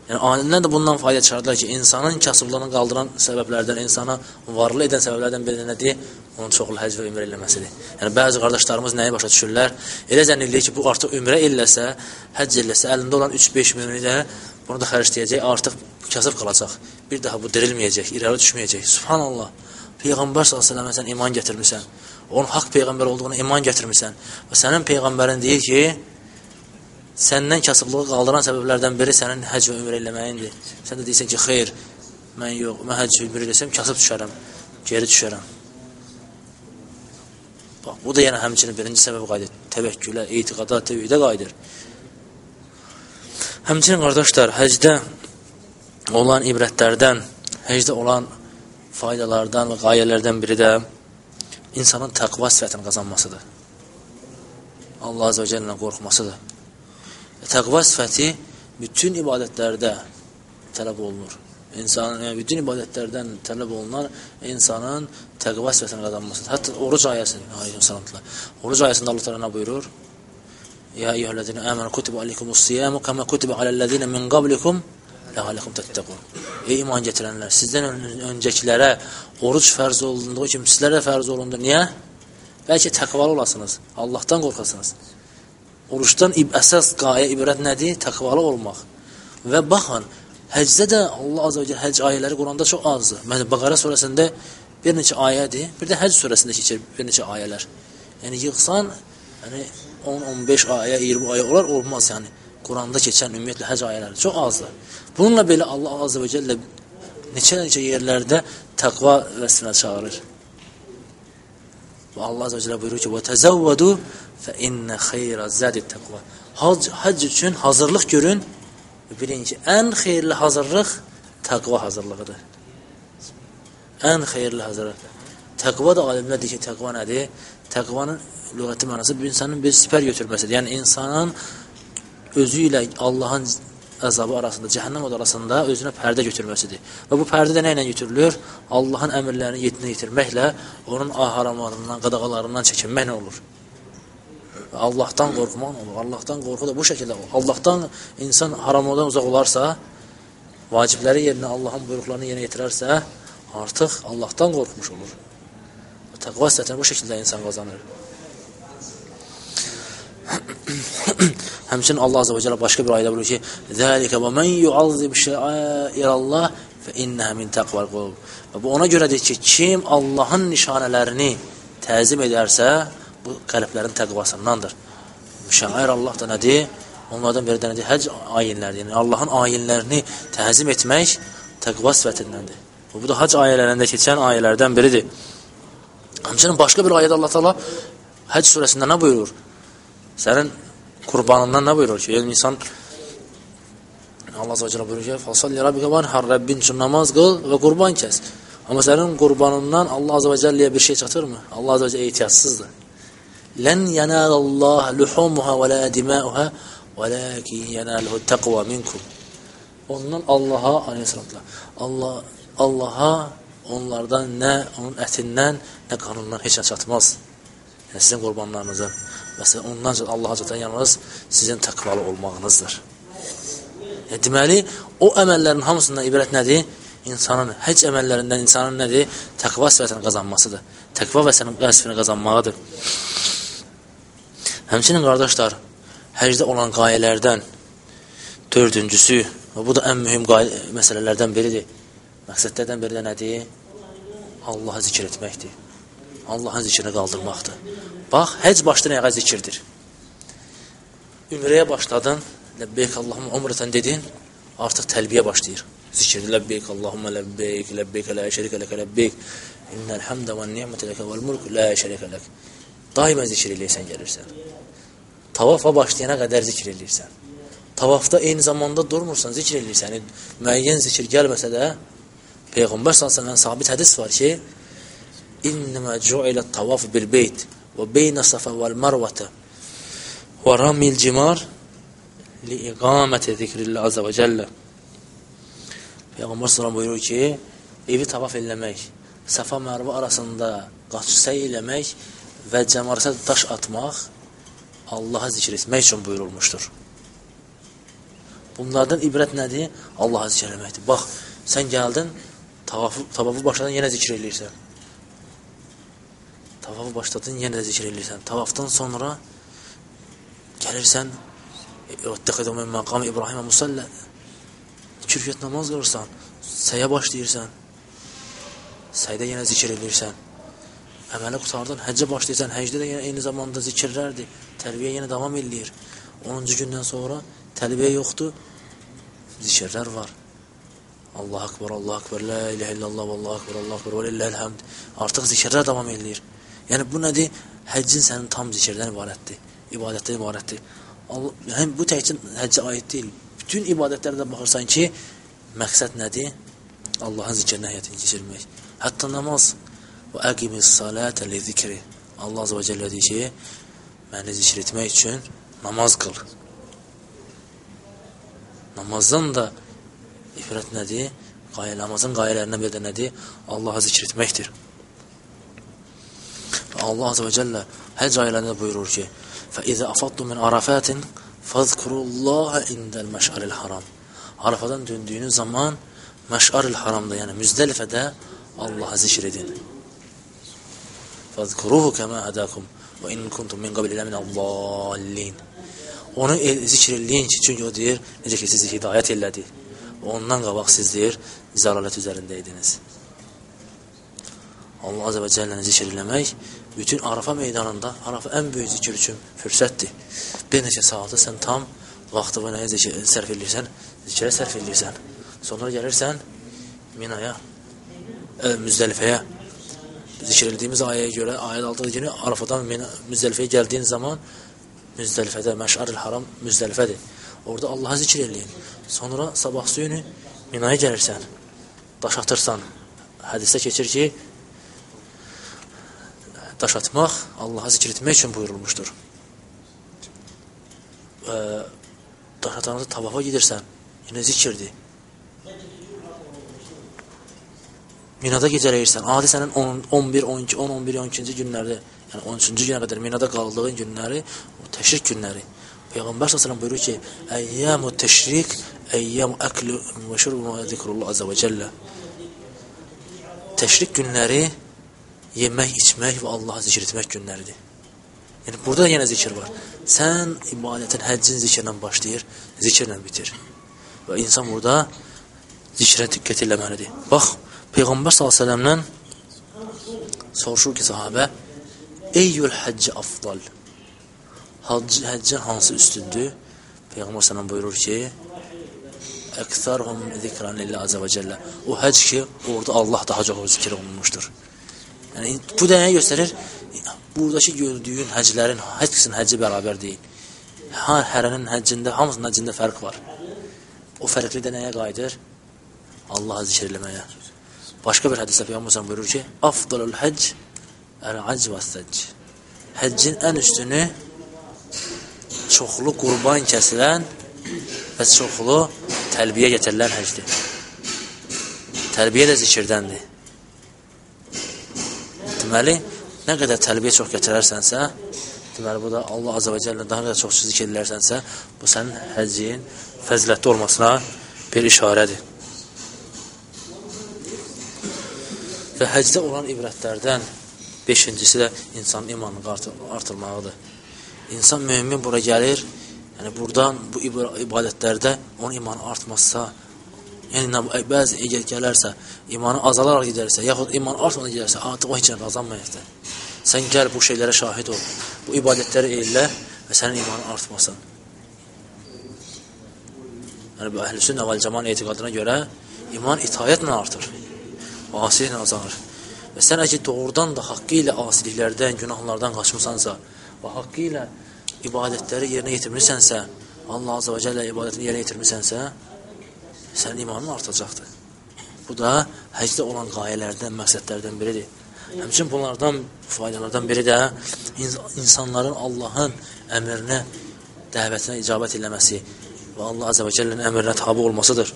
Yəni, alimlər də bundan fayda çıxardılar ki, insanın kasıblığını qaldıran səbəblərdən, insana varlı edən səbəblərdən biri nədir? Onun çoxlu həc və ümrə eləməsidir. Yəni, bəzi qardaşlarımız nəyi başa düşürlər? Elə zənn edir ki, bu artıq ümrə eləsə, həcc eləsə, əlində olan 3-5 minini də bunu da xərcləyəcək, artıq kasıb qalacaq. Bir daha bu dirilməyəcək, irəli düşməyəcək. Subhanallah. Peyğəmbər s.ə.və sən iman gətirmirsən. Onun haqq peyğəmbər olduğuna iman gətirmirsən. Və sənin peyğəmbərin deyir ki, səndən kasıblığı qaldıran səbəblərdən biri sənin həcc və ümrə eləməyindir. Sən də deyirsən ki, xeyr, mən yox, mən həcc və ümrə eləsəm kasıb düşərəm, geri düşərəm. Bax, bu da yəni həmçinin birinci səbəb qaydır. Təvəkkülə, etiqada, tevhidə qaydır. Həmçinin qardaşlar, həcdə olan ibrətlərdən, həcdə olan faydalardan və qayələrdən biri də insanın təqva sifətini qazanmasıdır. Allah Azə və Cəllə qorxmasıdır. Təqva sifəti bütün ibadətlərdə tələb olunur. İnsanın, yəni bütün ibadətlərdən tələb olunan insanın təqva sifətini qazanmasıdır. Hətta oruc ayəsində, ayyuhsallamla. Oruc ayəsində Allah təala nə buyurur? Ya eyyuhellezine amenu kutiba aleykumus siyamu kama kutiba alellezine min qablikum Ləalikum təttəqun. Ey iman gətirənlər, sizdən öncəkilərə oruc fərz olunduğu kimi sizlərə fərz olundu. Niyə? Bəlkə təqvalı olasınız, Allahdan qorxasınız. Oruçdan əsas qayə, ibrət nədir? Təqvalı olmaq. Və baxın, Həcdə də Allah azza və cəll həcc ayələri Quranda çox azdır. Məsələn, Bəqərə surəsində bir neçə ayədir. Bir də Həcc surəsində keçir bir neçə ayələr. Yəni yığsan, yəni 10-15 ayə, 20 ayə olar olmaz yəni. Quranda keçən ümumiyyətlə həcc ayələri çox azdır. Bununla belə Allah azza və cəll neçə-neçə yerlərdə təqva vəsfinə çağırır. Və Allah azza və cəll buyurur ki: "Və təzəvvədu fa inna khayra zadi təqva." Hac, hac üçün hazırlıq görün. Bilin ki, ən xeyirli hazırlıq təqva hazırlığıdır. Ən xeyirli hazırlıq. Təqva da alimlər deyir ki, təqva nədir? Təqvanın lüğəti mənası bir insanın bir sipər götürməsidir. Yəni, insanın özü ilə Allahın əzabı arasında, cəhənnəm odu arasında özünə pərdə götürməsidir. Və bu pərdə də nə ilə götürülür? Allahın əmrlərini yerinə yetirməklə, onun haramlarından, qadağalarından çəkinməklə olur. Allahdan qorxmaq olur. Allahdan qorxu da bu şəkildə olur. Allahdan insan haramlardan uzaq olarsa, vacibləri yerinə Allahın buyruqlarını yerinə yetirərsə, artıq Allahdan qorxmuş olur. Təqva sətəni bu şəkildə insan qazanır. Həmçinin Allah Azə və Cəllə başqa bir ayədə buyurur ki: "Zəlikə və men yu'azzib şəairallah fe inneha min taqval qulub." Və bu ona görədir ki, kim Allahın nişanələrini təzim edərsə, bu qəlblərin təqvasındandır. Şəair Allah da nədir? Onlardan biri də nədir? Həcc ayinləridir. Yəni Allahın ayinlərini təzim etmək təqva sifətindəndir. Bu da hac ayələrində keçən ayələrdən biridir. Həmçinin başqa bir ayədə Allah Taala Həcc surəsində nə buyurur? Sənin qurbanından nə buyurur ki? Yəni, insan Allah Azəyə buyurur ki, Fasalli Rabbika vanhar, Rəbbin üçün namaz qıl və qurban kəs. Amma sənin qurbanından Allah Azəyə bir şey çatırmı? Allah Azəyə ehtiyatsızdır. Lən yənəlallah luhumuha və lə dimauha və ləkin yənəluhu təqva minkum. Ondan Allaha, aleyhissalatla, Allah, Allaha onlardan nə onun ətindən, nə qanundan heç nə çatmaz. Yəni sizin qurbanlarınızın. Məsələn, ondan Allah Hazreti yalnız sizin təqvalı olmağınızdır. Yəni, deməli, o əməllərin hamısından ibrət nədir? İnsanın, həc əməllərindən insanın nədir? Təqva sifətini qazanmasıdır. Təqva və sənin qəsfini qazanmağıdır. Həmçinin qardaşlar, həcdə olan qayələrdən dördüncüsü, və bu da ən mühüm məsələlərdən biridir. Məqsədlərdən biri də nədir? Allahı zikr etməkdir. Allahın zikrini qaldırmaqdır. Bax, həc başda nəyə zikirdir? Ümrəyə başladın, ləbbeyk Allahumma umrətən dedin, artıq təlbiyə başlayır. Zikirdir, ləbbeyk Allahumma ləbbeyk, ləbbeyk lə şərikə ləkə ləbbeyk, innəl həmdə və ni'mətə ləkə vəl mulk lə şərikə lək. Daimə zikr eləyəsən gəlirsən. Tavafa başlayana qədər zikr eləyirsən. Tavafda eyni zamanda durmursan, zikr eləyirsən. Yəni, müəyyən zikr gəlməsə də, Peyğəmbər s.ə.v sabit hədis var ki, İnnəmə cu'ilə tavaf bil beyt və beynə safa vəl marvətə və ramil cimar li iqaməti zikrillə azə və cəllə. Peyğəmbər s.ə.v buyurur ki, evi tavaf eləmək, Safa Mərvə arasında qaçsəy eləmək və cəmarəsə daş atmaq Allaha zikr etmək üçün buyurulmuşdur. Bunlardan ibrət nədir? Allaha zikr etməkdir. Bax, sən gəldin, tavafı, tavafı başladın, yenə zikr eləyirsən. Tavafı başladın, yenə zikr eləyirsən. Tavafdan sonra gəlirsən, "Vəttəxidu min maqam İbrahimə musallə." İki rükət namaz qılırsan, səyə başlayırsan. Səydə yenə zikr eləyirsən. Əməli qutardın, həccə başlayırsan, həcdə də yenə eyni zamanda zikirlərdir. Tərbiyə yenə davam eləyir. 10-cu gündən sonra tərbiyə yoxdur, zikirlər var. Allah akbar, Allah akbar, la ilahe illallah, Allah akbar, Allah akbar, və lilləhəl həmd. Artıq zikirlər davam eləyir. Yəni bu nədir? Həccin sənin tam zikirdən ibarətdir, ibadətdən ibarətdir. Allah, həm bu təkcə həccə aid deyil. Bütün ibadətlərdə baxırsan ki, məqsəd nədir? Allahın zikrinə həyatını keçirmək. Hətta namaz və əqimis salətə li zikri. Allah azə və cəllə deyir ki, məni zikr etmək üçün namaz qıl. Namazdan da ibrət nədir? Qayə, namazın qayələrindən biri də nədir? Allahı zikr etməkdir. Allah Azə və Cəllə həc ayələrində buyurur ki, فَإِذَا أَفَضُّ مِنْ عَرَفَاتٍ فَذْكُرُوا اللّٰهَ عِنْدَ الْمَشْعَرِ الْحَرَامِ Arafadan döndüyünüz zaman Məş'ar-ül Haramda, yəni Müzdəlifədə Allah'a zikr edin. fəzkuruhu kəmə hədəkum və in kuntum min qabl ilə minə allallin. Onu el, zikr eləyin ki, çünki o deyir, necə ki, sizi hidayət elədi. Ondan qabaq siz deyir, zəlalət üzərində idiniz. Allah Azəbə Cəlləni zikr eləmək bütün Arafa meydanında, Arafa ən böyük zikir üçün fürsətdir. Bir neçə saatı sən tam vaxtı və nəyə zikir, sərf edirsən, zikrə sərf edirsən. Sonra gəlirsən Minaya, ə, Müzdəlifəyə, Zikr edildiyimiz ayəyə görə, ayət aldığı günü Arafadan Müzdəlifəyə gəldiyin zaman Müzdəlifədə, Məş'aril Haram Müzdəlifədir. Orada Allahı zikr eləyin. Sonra sabah suyunu Minaya gəlirsən, daş atırsan. Hədisdə keçir ki, daş atmaq Allaha zikr etmək üçün buyurulmuşdur. Və daş atanında tavafa gedirsən, yenə zikirdir. Minada gecələyirsən, adi sənin 10, 11, 12, 10, 11, 12-ci günlərdə, yəni 13-cü günə qədər Minada qaldığın günləri, o təşrik günləri. Peyğəmbər s.ə.v buyurur ki, Əyyəmu təşrik, əyyəmu əklu və şurbu və zikrullah azə və cəllə. Təşrik günləri yemək, içmək və Allahı zikr etmək günləridir. Yəni, burada yenə zikr var. Sən ibadətin, həccin zikirlə başlayır, zikirlə bitir. Və insan burada zikrə diqqət eləməlidir. Bax, Peyğəmbər s.ə.vədən soruşur ki, sahabə, Eyyül həcci afdal. Həccin hansı üstündür? Peyğəmbər s.ə.v buyurur ki, Əksərhum zikran lillə azə və cəllə. O həcc ki, orada Allah daha çox zikr olunmuşdur. Yəni, bu da nəyə göstərir? Buradakı gördüyün həclərin heç ikisinin həcci bərabər deyil. Hər hərənin həccində, hamısının həccində fərq var. O fərqli də nəyə qayıdır? Allah'a zikr eləməyə. Başqa bir hədisdə Peyğəmbər buyurur ki, "Afdalul həcc əl-acc və-səc." Həccin ən üstünü çoxlu qurban kəsilən və çoxlu təlbiyə gətirilən həcdir. Tərbiyə də zikirdəndir. Deməli, nə qədər tərbiyə çox gətirərsənsə, deməli, bu da Allah Azə və Cəllə daha qədər çox zikr edilərsənsə, bu sənin həccin fəzilətli olmasına bir işarədir. Və həcdə olan ibrətlərdən beşincisi də insanın imanını artırmağıdır. İnsan mümin bura gəlir, yəni buradan bu ibadətlərdə onun imanı artmazsa, yəni bəzi əgər gələrsə, imanı azalaraq gedərsə, yaxud iman artmadan gedərsə, artıq o heç nə qazanmayacaqdır. Sən gəl bu şeylərə şahid ol. Bu ibadətləri elə və sənin imanın artmasın. Yəni, əhl-i sünnə vəl cəman etiqadına görə iman itayətlə artır, asiliklə azalır. Və sən əgər doğrudan da haqqı ilə asiliklərdən, günahlardan qaçmısansa və haqqı ilə ibadətləri yerinə yetirmirsənsə, Allah Azə və Cəllə ibadətini yerinə yetirmirsənsə, sənin imanın artacaqdır. Bu da həcdə olan qayələrdən, məqsədlərdən biridir. Həmçin bunlardan, faydalardan biri də insanların Allahın əmrinə, dəvətinə icabət eləməsi və Allah Azə və Cəllənin əmrinə tabi olmasıdır.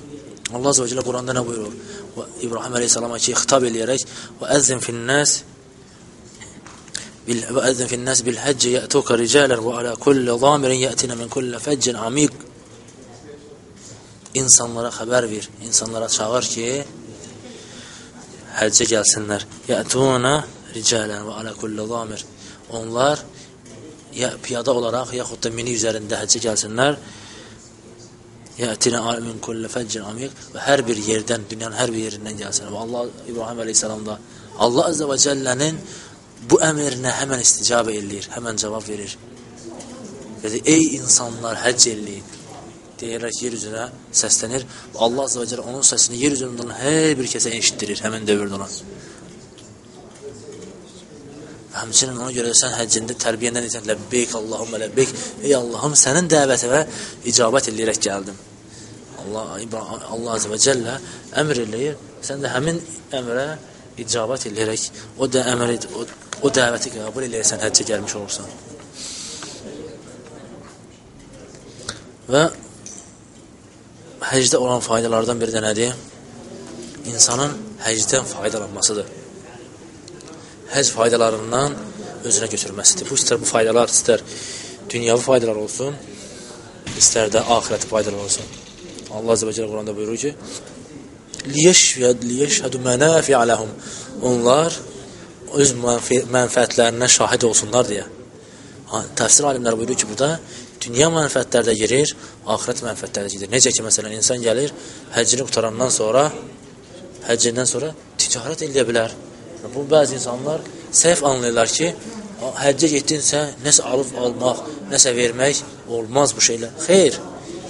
Allah Azə və Cəllə Quranda nə buyurur? Və İbrahim əleyhissalama ki, xitab eləyərək və əzzin finnəs və əzzin finnəs bil həcci yətuka ricalən və alə kulli zamirin yətinə min kulli fəccin amiq insanlara xəbər ver, insanlara çağır ki, həccə gəlsinlər. Yətuna ricalən və alə kulli zamir. Onlar ya piyada olaraq yaxud da mini üzərində həccə gəlsinlər. Yətinə min kulli fəccin amiq və hər bir yerdən, dünyanın hər bir yerindən gəlsin. Və Allah İbrahim əleyhissalam da Allah azza və cəllənin bu əmrinə həmən isticabə eləyir, həmən cavab verir. Dedi, ey insanlar, həcc eləyin deyərək yer üzünə səslənir Allah azə və cələ onun səsini yer üzündən hər bir kəsə eşitdirir həmin dövrdə ona. Həmçinin ona görə sən həccində tərbiyəndən etən ləbbeyk, Allahumma ləbbeyk, ey Allahım sənin dəvətinə icabət eləyərək gəldim. Allah, Allah azə və cəllə əmr eləyir, sən də həmin əmrə icabət eləyərək o da əmr o, o dəvəti qəbul eləyərsən həccə gəlmiş olursan. Və həcdə olan faydalardan biri də nədir? İnsanın həcdən faydalanmasıdır. Həc faydalarından özünə götürməsidir. Bu istər bu faydalar, istər dünyavi faydalar olsun, istər də ahirəti faydalar olsun. Allah Azze və Cəllə Quranda buyurur ki, liyəşhədu mənafiə aləhum Onlar öz mənfəətlərinə şahid olsunlar deyə. Təfsir alimləri buyurur ki, burada dünya mənfəətləri də girir, axirət mənfəətləri də gedir. Necə ki, məsələn, insan gəlir, həccini qutarandan sonra, həccindən sonra ticarət eləyə bilər. Bu, bəzi insanlar səhv anlayırlar ki, həccə getdinsə, nəsə alıb almaq, nəsə vermək olmaz bu şeylər. Xeyr,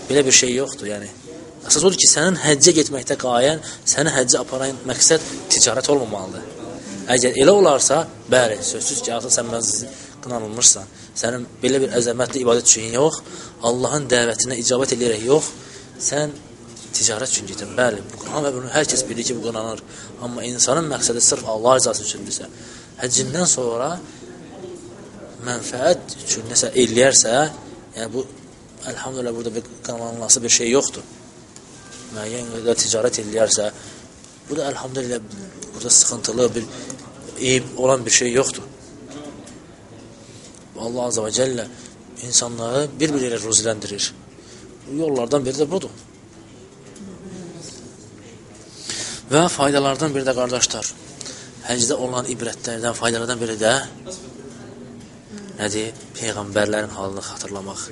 belə bir şey yoxdur, yəni. Əsas odur ki, sənin həccə getməkdə qayən, səni həccə aparan məqsəd ticarət olmamalıdır. Əgər elə olarsa, bəli, sözsüz ki, artıq sən məzzi qınanılmışsan, sənin belə bir əzəmətli ibadət üçün yox, Allahın dəvətinə icabət edərək yox, sən ticarət üçün getin. Bəli, bu hamı bunu hər kəs bilir ki, bu qınanır. Amma insanın məqsədi sırf Allah rızası üçündürsə, həccindən sonra mənfəət üçün nəsə eləyərsə, yəni bu əlhamdülillah burada bir qananılması bir şey yoxdur. Müəyyən qədər ticarət eləyərsə, bu da əlhamdülillah burada sıxıntılı bir eyib olan bir şey yoxdur. Allah Azze və Cəllə insanları bir-biri ilə ruziləndirir. Yollardan biri də budur. Və faydalardan biri də qardaşlar, həcdə olan ibrətlərdən, faydalardan biri də nədir? Peyğəmbərlərin halını xatırlamaq,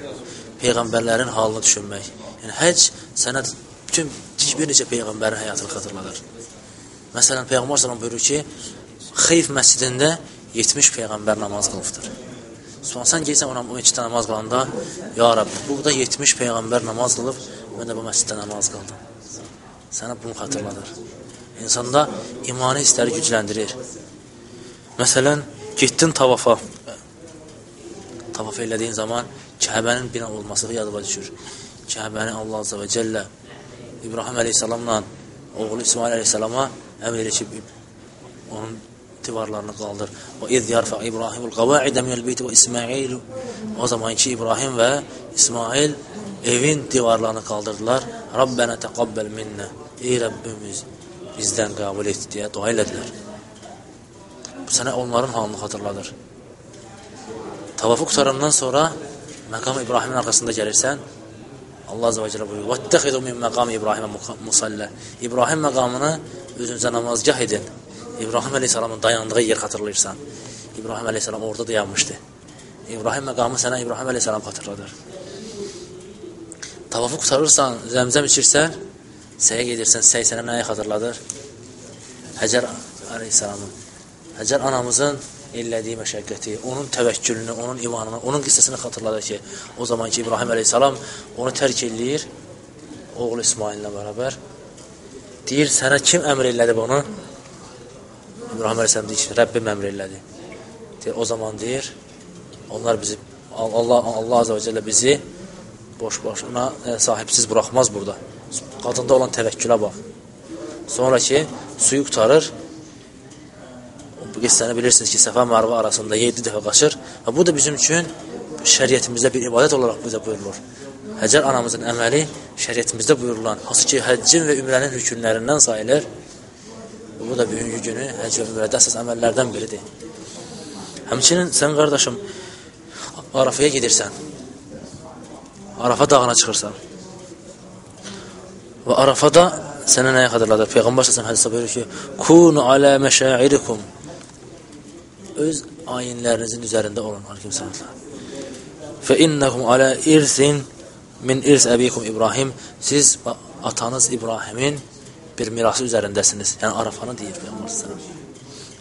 Peyğəmbərlərin halını düşünmək. Yəni, həc sənə bütün bir neçə Peyğəmbərin həyatını xatırladır. Məsələn, Peyğəmbər sələm buyurur ki, Xeyf məscidində 70 Peyğəmbər namaz qılıbdır. Sonra sən geysən ona o məsciddə namaz qılanda, ya Rabbi, burada 70 Peyğəmbər namaz qılıb, mən də bu məsciddə namaz qıldım. Sənə bunu xatırladır. İnsanda imani hissləri gücləndirir. Məsələn, getdin tavafa. Tavaf elədiyin zaman Kəbənin bina olması yadıma düşür. Kəbəni Allah Azza və Cəllə İbrahim əleyhissalamla oğlu İsmail əleyhissalama əmr edir ki, onun divarlarını qaldır. Və iz yarfa İbrahimul qavaidə minəl beyti və İsmail o zaman ki İbrahim və İsmail evin divarlarını qaldırdılar. Rabbənə təqabbel minnə. Ey Rəbbimiz bizdən qəbul et deyə dua elədilər. Bu sənə onların halını xatırladır. Tavafı qutarandan sonra məqam İbrahimin arxasında gəlirsən, Allah Azze ve Celle buyuruyor. وَاتَّخِذُ مِنْ مَقَامِ İbrahimə musallə İbrahim məqamını özünüzə namazgah edin. İbrahim Aleyhisselamın dayandığı yer xatırlayırsan. İbrahim Aleyhisselam orada dayanmışdı. İbrahim məqamı sənə İbrahim Aleyhisselam xatırladır. Tavafı qutarırsan, zəmzəm içirsən, səyə gedirsən, səy sənə nəyə xatırladır? Həcər Aleyhisselamın. Həcər anamızın elədiyi məşəqqəti, onun təvəkkülünü, onun imanını, onun qissəsini xatırladır ki, o zaman ki, İbrahim əleyhissalam onu tərk eləyir, oğlu İsmaillə bərabər. Deyir, sənə kim əmr elədi bunu? İbrahim əleyhissalam deyir ki, Rəbbim əmr elədi. Deyir, o zaman deyir, onlar bizi, Allah, Allah azə və cəllə bizi boş-boşuna e, sahibsiz buraxmaz burada. Qadında olan təvəkkülə bax. Sonra ki, suyu qutarır, bu qissəni bilirsiniz ki, Səfa Marva arasında 7 dəfə qaçır və bu da bizim üçün şəriətimizdə bir ibadət olaraq bizə buyurulur. Həcər anamızın əməli şəriətimizdə buyurulan, hansı ki, həccin və ümrənin hükümlərindən sayılır. Bu da bugünkü günü həcc və ümrədə əsas əməllərdən biridir. Həmçinin sən qardaşım Arafaya gedirsən. Arafa dağına çıxırsan. Və Arafada sənə nəyə xatırladır? Peyğəmbər səsəm hədisdə buyurur ki, Kunu alə məşairikum öz ayinlərinizin üzərində olun, aleyküm salatlar. Fə innəhum alə irsin min irs əbikum İbrahim, siz atanız İbrahimin bir mirası üzərindəsiniz. Yəni, Arafanı deyir Peyğəmbər sələm.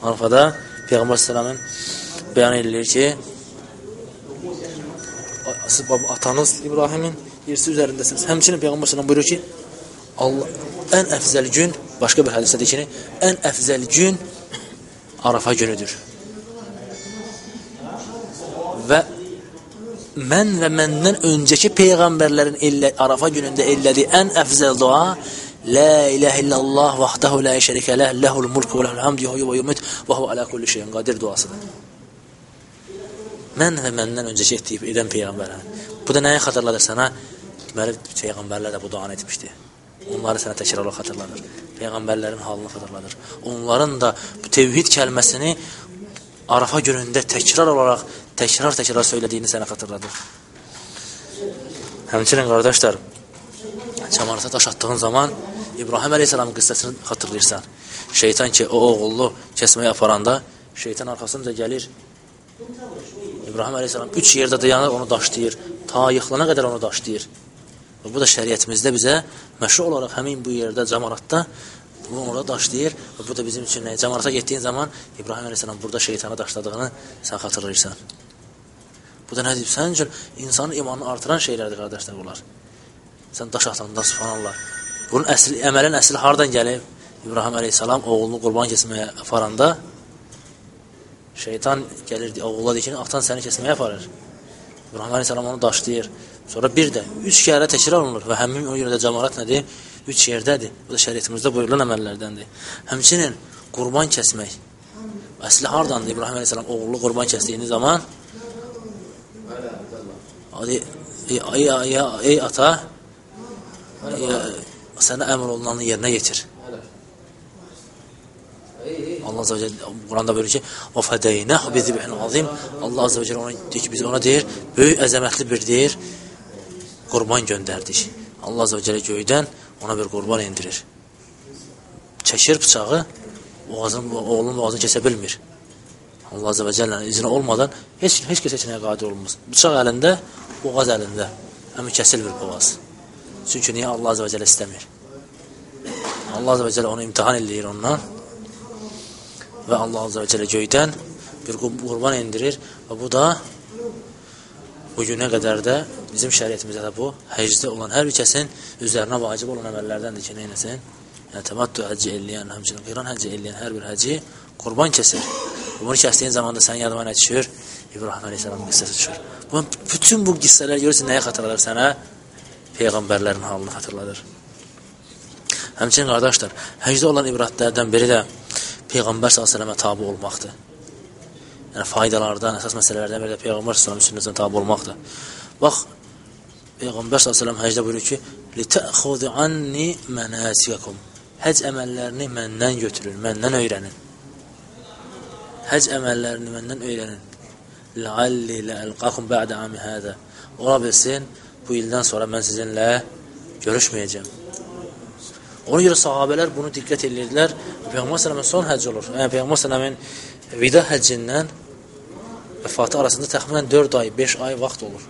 Arafada Peyğəmbər sələmin bəyan edilir ki, siz atanız İbrahimin irsi üzərindəsiniz. Həmçinin Peyğəmbər sələm buyurur ki, Allah, ən əfzəl gün, başqa bir hədisədir ki, ən əfzəl gün Arafa günüdür. Və mən və məndən öncəki peyğəmbərlərin ellə, Arafa günündə elədiyi ən əfzəl dua La ilahe illallah vahdahu la şərikə ləh, ləhul mulku və ləhul hamd yuhyu və yumit və hu alə kulli şeyin qadir duasıdır. Mən və məndən öncəki etdiyi edən peyğəmbərlər. Bu da nəyi xatırladır sənə? Deməli, peyğəmbərlər də bu duanı etmişdi. Onları sənə təkrar olaraq xatırladır. Peyğəmbərlərin halını xatırladır. Onların da tevhid kəlməsini Arafa günündə təkrar olaraq təkrar-təkrar söylədiyini sənə xatırladır. Həmçinin qardaşlar, cəmanata daş atdığın zaman İbrahim əleyhissalamın qissəsini xatırlayırsan. Şeytan ki, o oğullu kəsməyə aparanda şeytan arxasınca gəlir. İbrahim əleyhissalam üç yerdə dayanır, onu daşlayır. Ta yıxılana qədər onu daşlayır. Bu da şəriətimizdə bizə məşru olaraq həmin bu yerdə, cəmaratda bunu orada daşlayır və bu da bizim üçün nə? Cəmarata getdiyin zaman İbrahim əleyhissalam burada şeytana daşladığını sən xatırlayırsan. Bu da nədir? Sənin üçün insanın imanını artıran şeylərdir, qardaşlar, bunlar. Sən daş atanda, subhanallah. Bunun əsli, əməlin əsli hardan gəlib? İbrahim əleyhissalam oğlunu qurban kesməyə aparanda şeytan gəlir, oğula deyir ki, atan səni kesməyə aparır. İbrahim əleyhissalam onu daşlayır. Sonra bir də, üç kərə təkrar olunur və həmin o yerdə cəmarat nədir? Üç yerdədir. Bu da şəriətimizdə buyurulan əməllərdəndir. Həmçinin qurban kəsmək. Əsli hardandır? İbrahim əleyhissalam oğlu qurban kəsdiyini zaman Ey, ey, ey, ey ata, ey, sənə əmr olunanı yerinə yetir. Allah Azze ve Celle Quranda buyurur ki, "Və fədəynəhu bi zibhin azim." Allah Azze ve Celle ona deyir ki, biz ona deyir, böyük əzəmətli bir deyir, qurban göndərdik. Allah ve Celle göydən ona bir qurban indirir. Çəkir bıçağı, boğazın, oğlun boğazını kəsə bilmir. Allah Azze ve Celle'nin izni olmadan heç heç kəs heç nəyə qadir olmaz. Bıçaq əlində, boğaz əlində. Həmin kəsilmir boğaz. Çünki niyə Allah ve Celle istəmir? Allah ve Celle onu imtihan eləyir ondan və Allah ve Celle göydən bir qurban indirir və bu da bu günə qədər də bizim şəriətimizdə də bu həcdə olan hər bir kəsin üzərinə vacib olan əməllərdəndir ki, neynəsin? Yəni, təmattu həcci eləyən, həmçinin qiran həcci eləyən hər bir həcci qurban kəsir. Bunu kəsdiyin zaman da sənin yadıma nə düşür? İbrahim Aleyhisselam qissəsi düşür. Bu, bütün bu qissələr görürsən nəyə xatırladır sənə? Peyğəmbərlərin halını xatırladır. Həmçinin qardaşlar, həcdə olan ibrətlərdən biri də Peyğəmbər s.ə.və tabi olmaqdır yəni faydalardan, əsas məsələlərdən biri də Peyğəmbər sallallahu əleyhi və səlləm tabe olmaqdır. Bax Peyğəmbər sallallahu əleyhi və səlləm həcdə buyurur ki: "Litəxuzu anni manasikakum." Həc əməllərini məndən götürün, məndən öyrənin. Həc əməllərini məndən öyrənin. Lalli la'alqakum ba'da ami hada. Ola bilsin bu ildən sonra mən sizinlə görüşməyəcəm. Ona görə sahabelər bunu diqqət edirdilər. Peyğəmbər sallallahu əleyhi və səlləm son həcc olur. Yəni Peyğəmbər sallallahu əleyhi və səlləm vida həccindən vəfatı arasında təxminən 4 ay, 5 ay vaxt olur.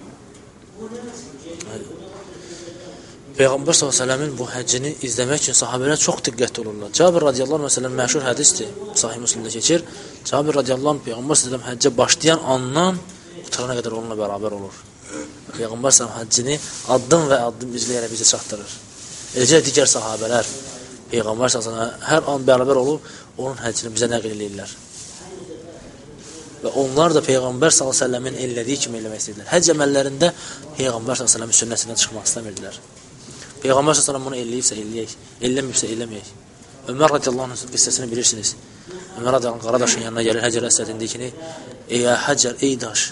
Peyğəmbər s.ə.v-in bu həccini izləmək üçün sahabələr çox diqqətli olurlar. Cabir radiyallahu anh, məsələn, məşhur hədisdir, sahih müslimdə keçir. Cabir radiyallahu anh, Peyğəmbər s.ə.v həccə başlayan andan qutarana qədər onunla bərabər olur. Peyğəmbər s.ə.v həccini addım və addım izləyərək bizə çatdırır. Eləcə digər sahabələr Peyğəmbər s.ə.v hər an bərabər olub, onun həccini bizə nəql edirlər. Və onlar da Peyğəmbər s.ə.v-in elədiyi kimi eləmək istədilər. Həcc əməllərində Peyğəmbər s.ə.v-in sünnəsindən çıxmaq istəmirdilər. Peyğəmbər s.ə.v bunu eləyibsə eləyək, eləməyibsə eləməyək. Ömər radiyallahu anh qissəsini bilirsiniz. Ömər radiyallahu anh Qaradaşın yanına gəlir Həcər əsədindikini Ey Həcər, ey daş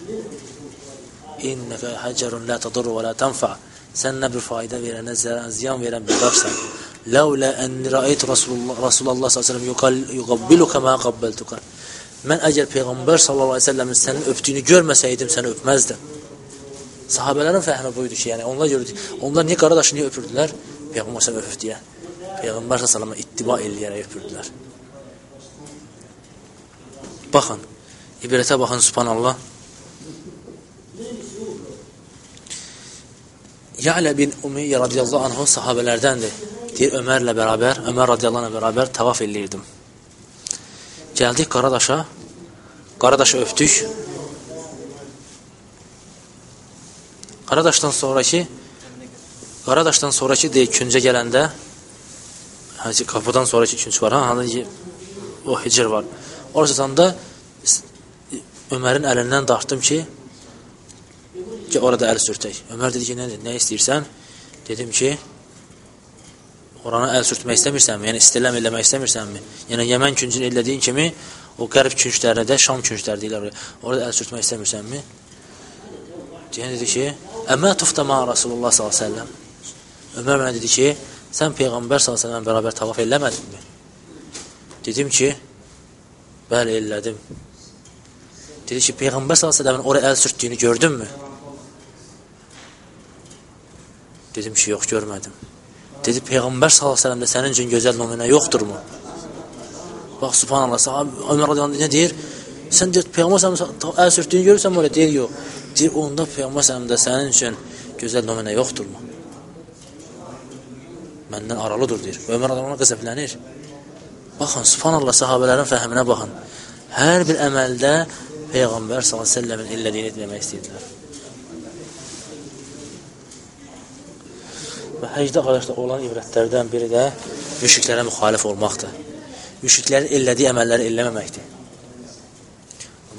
İnnəkə həcərun lə tadurru və lə tənfa Sən nə bir fayda verən, nə ziyan verən bir daşsan. Ləulə ənni rəayət Rasulullah, Rasulullah s.ə.v yuqabbiluka mə qabbəltuka Mən əgər Peyğəmbər s.ə.v sənin öpdüyünü görməsəydim, səni öpməzdim. Sahabələrin fəhmi buydu ki, yəni onlar gördü. Onlar niyə qaradaşı niyə öpürdülər? Peyğəmbər sallallahu əleyhi deyə. Peyğəmbər sallallahu əleyhi ittiba eləyərək öpürdülər. Baxın. İbrətə baxın subhanallah. Ya'lə bin Umeyyə radiyallahu anhu sahabələrdəndir. Deyir Ömərlə bərabər, Ömər radiyallahu anhla bərabər tavaf eləyirdim. Gəldik Qaradaşa. Qaradaşı öpdük. Qaradaşdan sonraki Qaradaşdan sonraki deyək küncə gələndə həzi qapıdan sonraki künc var, ha, hanı o hicr var. Orasında Ömərin əlindən dartdım ki, ki orada əl sürtək. Ömər dedi ki, nə, nə istəyirsən? Dedim ki, orana əl sürtmək istəmirsənmi? Yəni istiləm eləmək istəmirsənmi? Yəni Yəmən küncünü elədiyin kimi o qərb künclərinə də Şam küncləri deyirlər. Orada əl sürtmək istəmirsənmi? Deyən dedi ki, Əmə tufta ma Rasulullah s.ə.v. Ömər mənə dedi ki, sən Peyğəmbər s.ə.v bərabər tavaf eləmədinmi? Dedim ki, bəli, elədim. Dedi ki, Peyğəmbər s.ə.v-in oraya əl sürtdüyünü gördünmü? Dedim ki, yox, görmədim. Dedi, Peyğəmbər s.ə.v-də sənin üçün gözəl nümunə yoxdurmu? Bax, subhanallah, sahabi, Ömər radiyallahu nə deyir? Sən deyir, Peyğəmbər s.ə.v əl sürtdüyünü görürsən, oraya deyir, yox. Deyir, onda Peyğəmbər sələmdə sənin üçün gözəl nümunə yoxdurmu? Məndən aralıdır, deyir. Ömər adamına qəzəblənir. Baxın, subhanallah, sahabələrin fəhminə baxın. Hər bir əməldə Peyğəmbər s.ə.v-in illədiyini demək istəyirdilər. Və həcdə qardaşlar olan ibrətlərdən biri də müşriklərə müxalif olmaqdır. Müşriklərin elədiyi əməlləri eləməməkdir.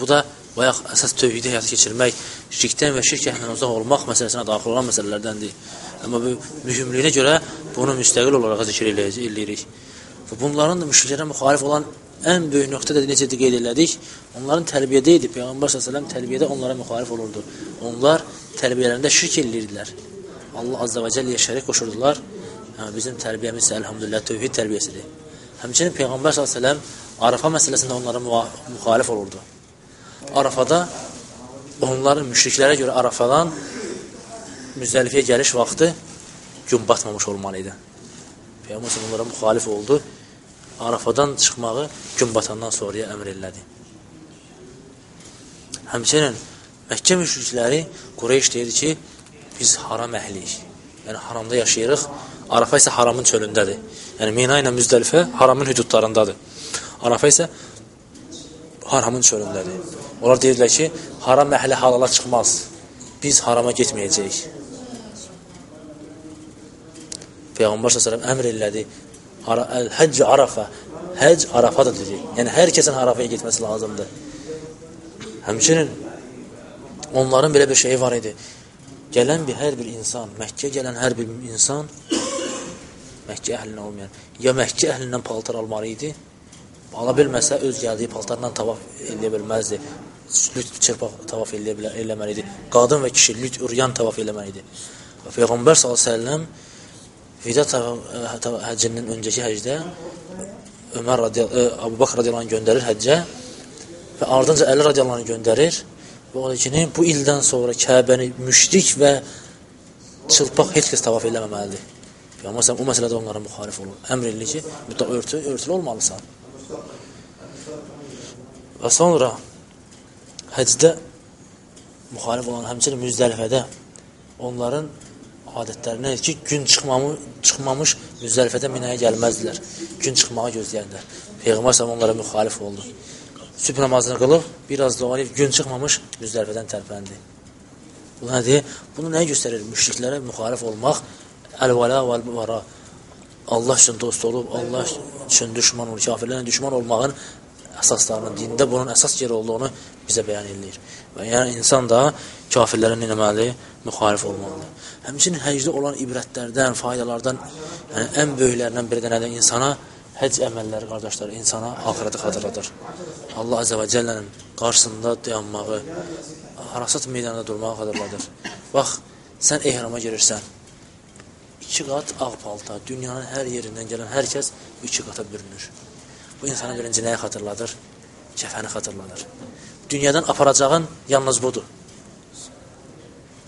Bu da bayaq əsas tövhidi həyata keçirmək, şirkdən və şirk əhlindən uzaq olmaq məsələsinə daxil olan məsələlərdəndir. Amma bu mühümlüyünə görə bunu müstəqil olaraq zikr eləyirik. Və bunların da müşriklərə müxalif olan ən böyük nöqtə də necə qeyd elədik? Onların tərbiyədə idi. Peyğəmbər s.ə.v tərbiyədə onlara müxalif olurdu. Onlar tərbiyələrində şirk eləyirdilər. Allah azza və cəlləyə şərik qoşurdular. Yəni, bizim tərbiyəmiz isə əlhamdülillah tövhid tərbiyəsidir. Həmçinin Peyğəmbər s.ə.v Arafa məsələsində onlara müxalif olurdu. Arafada onların müşriklərə görə Arafadan Müzdəlifəyə gəliş vaxtı gün batmamış olmalı idi. Peyğəmbər onlara müxalif oldu. Arafadan çıxmağı gün batandan sonraya əmr elədi. Həmçinin Məkkə müşrikləri Qureyş deyirdi ki, biz haram əhliyik. Yəni haramda yaşayırıq. Arafa isə haramın çölündədir. Yəni Mina ilə Müzdəlifə haramın hüdudlarındadır. Arafa isə haramın çölündədir. Onlar deyirlər ki, haram məhəllə halala çıxmaz. Biz harama getməyəcəyik. Peyğəmbər s.ə.v əmr elədi. Həcc Arafa. Həcc Arafadır dedi. Yəni, hər kəsin Arafaya getməsi lazımdır. Həmçinin onların belə bir şeyi var idi. Gələn bir hər bir insan, Məkkə gələn hər bir insan Məkkə əhlindən olmayan, ya Məkkə əhlindən paltar almalı idi, ala bilməsə öz gəldiyi paltarla tavaf eləyə bilməzdi lüt çırpaq tavaf eləyə bilər, eləməli idi. Qadın və kişi lüt üryan tavaf eləməli idi. Və Peyğəmbər s.ə.v vida həccinin öncəki həcdə Ömər radiyallahu Abu Bakr radiyallahu göndərir həccə və ardınca Əli radiyallahu göndərir və o da ki, bu ildən sonra Kəbəni müşrik və çılpaq heç kəs tavaf eləməməlidir. Peyğəmbər o məsələdə onlara müxalif olur. Əmr edir ki, mütləq örtü, örtülü olmalısan. Və sonra həcdə müxalif olan həmçinin müzdəlifədə onların adətlərinə ki, gün çıxmamış, çıxmamış müzdəlifədə minəyə gəlməzdilər. Gün çıxmağı gözləyərlər. Peyğəmbər onlara müxalif oldu. Sübh namazını qılıb, biraz da olub, gün çıxmamış müzdəlifədən tərpəndi. Bu nədir? Bunu nəyə göstərir? Müşriklərə müxalif olmaq, əl-vəla vəl-vəra. Allah üçün dost olub, Allah üçün düşman olur, kafirlərlə düşman olmağın əsaslarının dində bunun əsas yeri olduğunu bizə bəyan edir. Və yəni insan da kafirlərə nəməli müxalif olmalıdır. Həmçinin həcdə olan ibrətlərdən, faydalardan, yəni ən böyüklərindən biri də nədir? İnsana Həc əməlləri, qardaşlar, insana axirəti xatırladır. Allah Azə və Cəllənin qarşısında dayanmağı, harasat meydanında durmağı xatırladır. Bax, sən ehrama girirsən, iki qat ağ palta, dünyanın hər yerindən gələn hər kəs iki qata bürünür. Bu insana birinci nəyə xatırladır? Kəfəni xatırladır. Dünyadan aparacağın yalnız budur.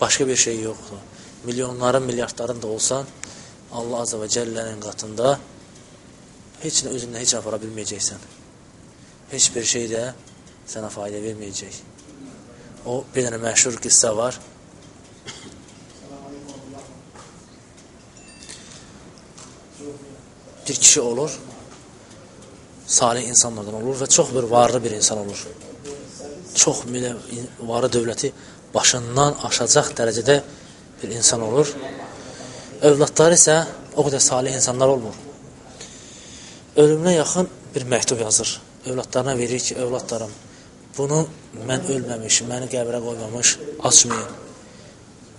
Başqa bir şey yoxdur. Milyonların, milyardların da olsan, Allah Azə və Cəllənin qatında heç nə özündən heç apara bilməyəcəksən. Heç bir şey də sənə fayda verməyəcək. O, bir dənə məşhur qissa var. Bir kişi olur, salih insanlardan olur və çox bir varlı bir insan olur. Çox belə varı dövləti başından aşacaq dərəcədə bir insan olur. Övladları isə o qədər salih insanlar olmur ölümünə yaxın bir məktub yazır. Övladlarına verir ki, övladlarım, bunu mən ölməmiş, məni qəbrə qoymamış açmayın.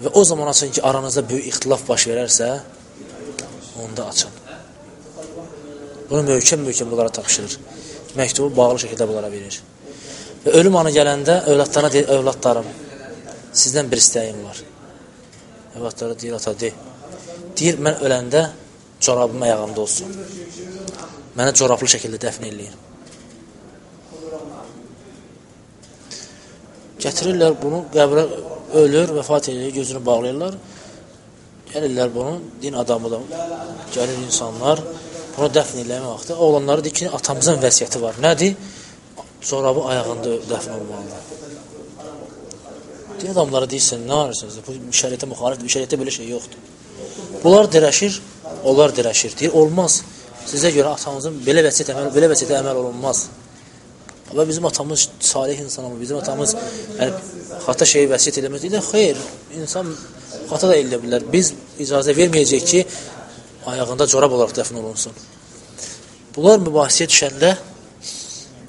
Və o zaman açın ki, aranızda böyük ixtilaf baş verərsə, onda açın. Bunu möhkəm-möhkəm bunlara tapşırır. Məktubu bağlı şəkildə bunlara verir. Və ölüm anı gələndə övladlarına deyir, övladlarım, sizdən bir istəyim var. Övladları deyir, ata, de. Deyir, mən öləndə corabım ayağımda olsun mənə corablı şəkildə dəfn eləyin. Gətirirlər bunu, qəbrə ölür, vəfat edir, gözünü bağlayırlar. Gəlirlər bunu, din adamı da gəlir insanlar, bunu dəfn eləmək vaxtı. Oğlanları deyir ki, atamızın vəsiyyəti var. Nədir? Corabı ayağında dəfn olmalıdır. Din adamları deyirsən, nə arıyorsunuz? Bu şəriətə müxalifdir, şəriətdə belə şey yoxdur. Bunlar dirəşir, onlar dirəşir. Deyir, olmaz. Sizə görə atamızın belə vəsiyyət əməl, belə vəsiyyətə əməl olunmaz. Və bizim atamız salih insan olmur. Bizim atamız yəni, xata şeyi vəsiyyət eləməz. Elə xeyr, insan xata da eləyə bilər. Biz icazə verməyəcək ki, ayağında corab olaraq dəfn olunsun. Bunlar mübahisəyə düşəndə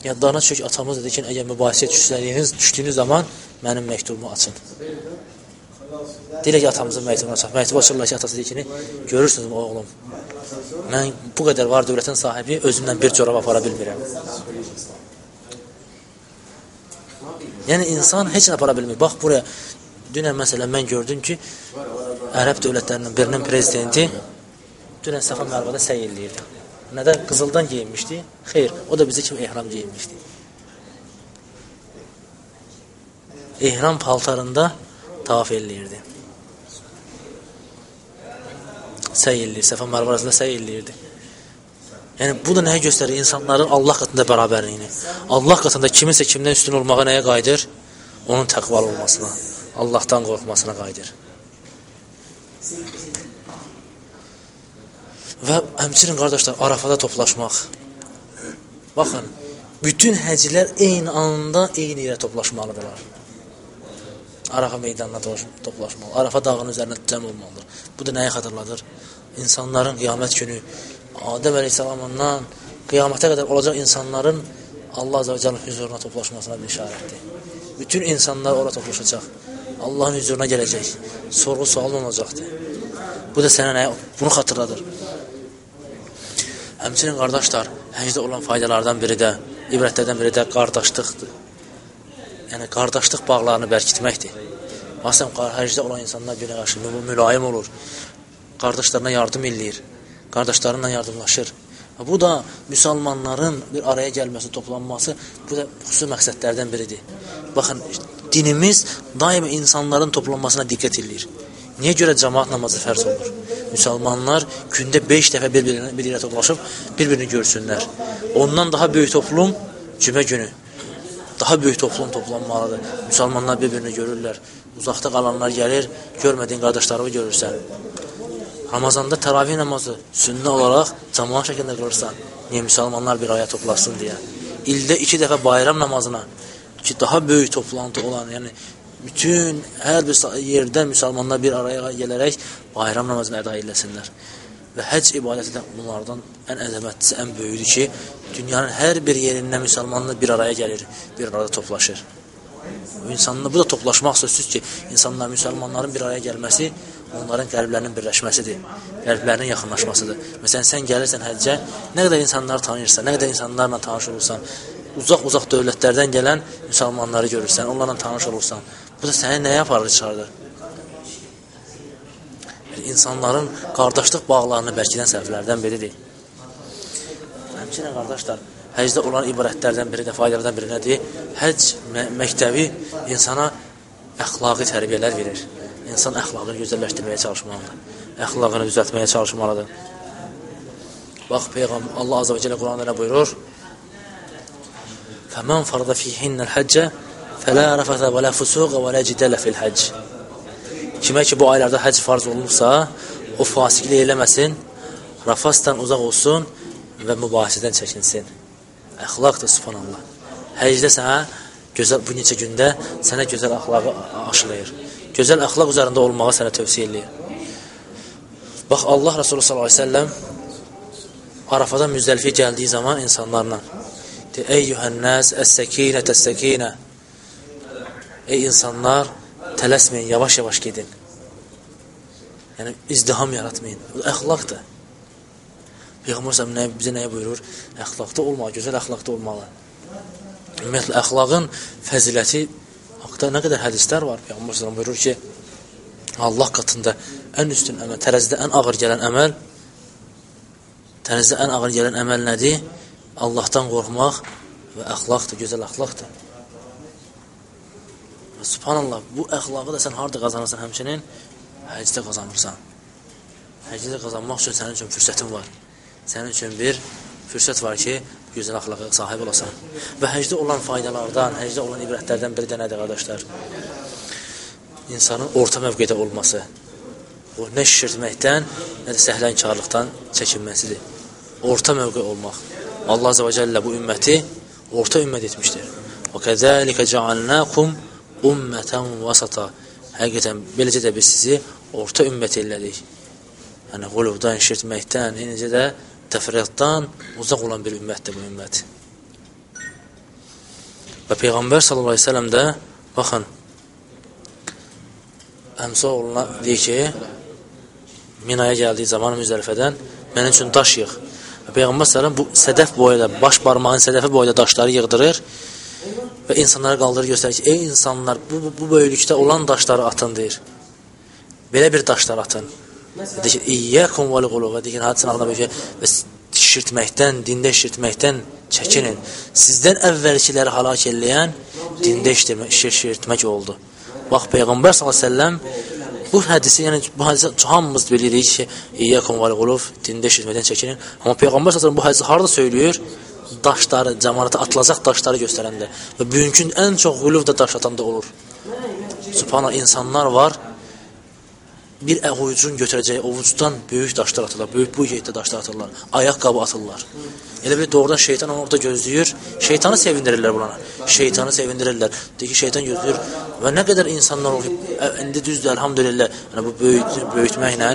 yadlarına çök atamız dedi ki, əgər mübahisəyə düşsəniz, düşdüyünüz zaman mənim məktubumu açın. Deyirlər ki, atamızın məktubunu açaq. Məktubu açırlar ki, atası deyir ki, görürsünüz oğlum, mən bu qədər var dövlətin sahibi özümdən bir corab apara bilmirəm. Yəni, insan heç nə apara bilmir. Bax, buraya, dünən məsələn, mən gördüm ki, Ərəb dövlətlərinin birinin prezidenti dünən Səfa Mərvada səy eləyirdi. Nədən? Qızıldan geyinmişdi. Xeyr, o da bizə kimi ehram geyinmişdi. Ehram paltarında tavaf eləyirdi. səy eləyir, Səfa Mərva arasında səy eləyirdi. Yəni, bu da nəyə göstərir? İnsanların Allah qatında bərabərliyini. Allah qatında kiminsə kimdən üstün olmağa nəyə qayıdır? Onun təqvalı olmasına, Allahdan qorxmasına qayıdır. Və həmçinin qardaşlar, Arafada toplaşmaq. Baxın, bütün həcilər eyni anda eyni yerə toplaşmalıdırlar. Arafa meydanına toplaşmalı. Arafa dağının üzərində cəm olmalıdır. Bu da nəyi xatırladır? İnsanların qiyamət günü Adəm əleyhissalamından qiyamətə qədər olacaq insanların Allah azə və cəlin hüzuruna toplaşmasına bir işarətdir. Bütün insanlar ora toplaşacaq. Allahın hüzuruna gələcək. Sorğu sual olacaqdır. Bu da sənə nəyə? Bunu xatırladır. Həmçinin qardaşlar, həcdə olan faydalardan biri də, ibrətlərdən biri də qardaşlıqdır yəni qardaşlıq bağlarını bərkitməkdir. Məsələn, hərcdə olan insanlar birə qarşı mülayim olur, qardaşlarına yardım eləyir, qardaşlarından yardımlaşır Bu da müsəlmanların bir araya gəlməsi, toplanması, bu da xüsusi məqsədlərdən biridir. Baxın, dinimiz daima insanların toplanmasına diqqət edir. Niyə görə cəmaat namazı fərz olur? Müsəlmanlar gündə 5 dəfə bir-birinə bir yerə toplaşıb bir-birini görsünlər. Ondan daha böyük toplum cümə günü. Daha böyük toplum toplanmalıdır. Müsəlmanlar bir-birini görürlər. Uzaqda qalanlar gəlir, görmədiyin qardaşlarını görürsən. Ramazanda təravih namazı sünnə olaraq cəmaat şəklində qılırsan. Niyə müsəlmanlar bir aya toplasın deyə. İldə iki dəfə bayram namazına ki, daha böyük toplantı olan, yəni bütün hər bir yerdə müsəlmanlar bir araya gələrək bayram namazını əda eləsinlər. Və həcc ibadəti də bunlardan ən əzəmətlisi, ən böyüdür ki, dünyanın hər bir yerindən müsəlmanlar bir araya gəlir, bir arada toplaşır. Bu insanlar bu da toplaşmaq sözsüz ki, insanlar müsəlmanların bir araya gəlməsi onların qəlblərinin birləşməsidir, qəlblərinin yaxınlaşmasıdır. Məsələn, sən gəlirsən həccə, nə qədər insanları tanıyırsan, nə qədər insanlarla tanış olursan, uzaq-uzaq dövlətlərdən gələn müsəlmanları görürsən, onlarla tanış olursan. Bu da səni nəyə aparır, çıxardır? İnsanların qardaşlıq bağlarını bərkidən səhvlərdən biridir. Həmçinin qardaşlar, həcdə olan ibarətlərdən biri də, faydalardan biri nədir? Həcc mə məktəbi insana əxlaqi tərbiyələr verir. İnsan əxlaqını gözəlləşdirməyə çalışmalıdır. Əxlaqını düzəltməyə çalışmalıdır. Bax, Peyğəmbər Allah Azəbə Cəllə Quranda nə buyurur? Fəmən farada fihinnəl həccə fələ rəfətə və lə fusuqa və lə cidələ fil həcc. Kimə ki, bu aylarda həcc farz olunursa, o fasiqlik eləməsin, rafasdan uzaq olsun və mübahisədən çəkinsin. Əxlaqdır, subhanallah. Həcdə sənə gözəl, bu neçə gündə sənə gözəl əxlaqı aşılayır. Gözəl əxlaq üzərində olmağı sənə tövsiyə eləyir. Bax, Allah Resulü s.ə.v Arafadan müzdəlifə gəldiyi zaman insanlarla Eyyuhənnəs, əs-səkinə, təs-səkinə. Ey insanlar, tələsməyin, yavaş-yavaş gedin. Yəni, izdiham yaratmayın. Bu əxlaqdır. Peyğəmbər səhəm nə, bizə nəyə buyurur? Əxlaqda olmalı, gözəl əxlaqda olmalı. Ümumiyyətlə, əxlaqın fəziləti haqda nə qədər hədislər var. Peyğəmbər səhəm buyurur ki, Allah qatında ən üstün əməl, tərəzidə ən ağır gələn əməl, tərəzidə ən ağır gələn əməl nədir? Allahdan qorxmaq və əxlaqdır, gözəl əxlaqdır. Subhanallah, bu əxlaqı da sən harada qazanırsan həmçinin? Həcdə qazanırsan. Həcdə qazanmaq üçün sənin üçün fürsətin var. Sənin üçün bir fürsət var ki, gözəl əxlaqa sahib olasan. Və həcdə olan faydalardan, həcdə olan ibrətlərdən biri də nədir, qardaşlar? İnsanın orta mövqedə olması. O, nə şişirtməkdən, nə də səhlənkarlıqdan çəkinməsidir. Orta mövqe olmaq. Allah ve Celle bu ümmeti orta etmiştir. Və kəzəlikə cəalnəkum ümmətən vasata. Həqiqətən, beləcə də biz sizi orta ümmət elədik. Yəni, qulubdan, şirtməkdən, eynicə də təfriqdən uzaq olan bir ümmətdir bu ümmət. Və Peyğəmbər sellem də, baxın, əmsə oğluna deyir ki, Minaya gəldiyi zaman müzdəlifədən mənim üçün daş yığ. Peyğəmbər sələm bu sədəf boyda, baş barmağın sədəfi boyda daşları yığdırır və insanlara qaldırır göstərir ki, ey insanlar, bu, bu, bu böyüklükdə olan daşları atın deyir. Belə bir daşlar atın. Deyir ki, İyyəkum vəli quluğa, deyir ki, hadisin ağına böyük və şirtməkdən, dində şirtməkdən çəkinin. Sizdən əvvəlkiləri halak eləyən dində şirtmək oldu. Bax, Peyğəmbər s.ə.v Bu hədisi, yəni bu hədisi hamımız bilirik ki, İyyəkum və quluf dində şirkmədən çəkinin. Amma Peyğəmbər sallallahu bu hədisi harda söylüyor? Daşları, cəmanata atılacaq daşları göstərəndə və bugünkü ən çox quluf da daş atanda olur. Subhanallah insanlar var, bir əğuyucun götürəcəyi ovucdan böyük daşlar atırlar, böyük bu yeydə daşlar atırlar, ayaqqabı atırlar. Elə bir doğrudan şeytan onu orada gözləyir, şeytanı sevindirirlər bunlara, şeytanı sevindirirlər. Deyir ki, şeytan gözləyir və nə qədər insanlar ki, indi düzdür, əlhamdülillah, yəni bu böyük, böyütməklə,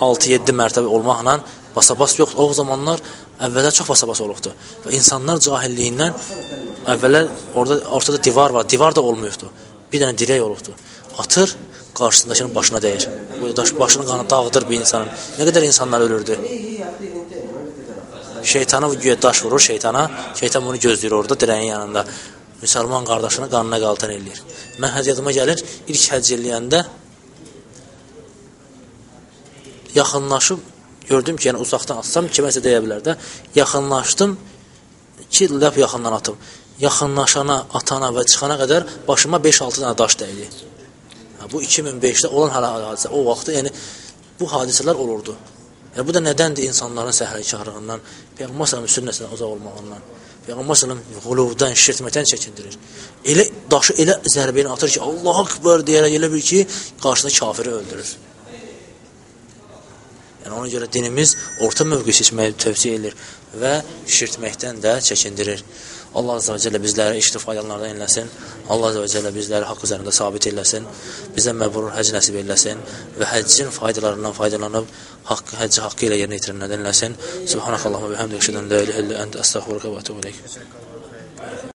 6-7 mərtəbə olmaqla basabas yoxdur. O zamanlar əvvəllər çox basabas olubdur və insanlar cahilliyindən əvvəllər orada ortada divar var, divar da olmuyubdu. Bir dənə dirək olubdu. Atır, qarşısındakının başına dəyir. Bu daş başının qanı dağıdır bir insanın. Nə qədər insanlar ölürdü. Şeytana güya daş vurur şeytana. Şeytan bunu gözləyir orada dirəyin yanında. Müsəlman qardaşını qanına qaltan eləyir. Mən həcc yadıma gəlir, ilk həcc eləyəndə yaxınlaşıb gördüm ki, yəni uzaqdan atsam kiməsə deyə bilər də, yaxınlaşdım ki, ləp yaxından atım. Yaxınlaşana, atana və çıxana qədər başıma 5-6 dənə daş dəydi. Bu 2005-də olan hadisə, o vaxtda, yəni bu hadisələr olurdu. Yəni, bu da nədəndir insanların səhrəkarlığından, Peyğəmbər sələm sünnəsinə uzaq olmağından, Peyğəmbər sələm quluvdan, şirtməkdən çəkindirir. Elə daşı elə zərbəni atır ki, Allah akbar deyərək elə bil ki, qarşısında kafiri öldürür. Yəni, ona görə dinimiz orta mövqü seçməyi tövsiyə edir və şirtməkdən də çəkindirir. Allah Azze və Cəllə bizləri işli faydalardan eləsin. Allah Azze və Cəllə bizləri haqq üzərində sabit eləsin. Bizə məbrur həc nəsib eləsin və həccin faydalarından faydalanıb haqq, həcci haqqı ilə yerinə yetirənlərdən eləsin. Subhanakallahumma bihamdika əşhədu an la ilaha illa ente əstəğfiruka və etûbü ileyk.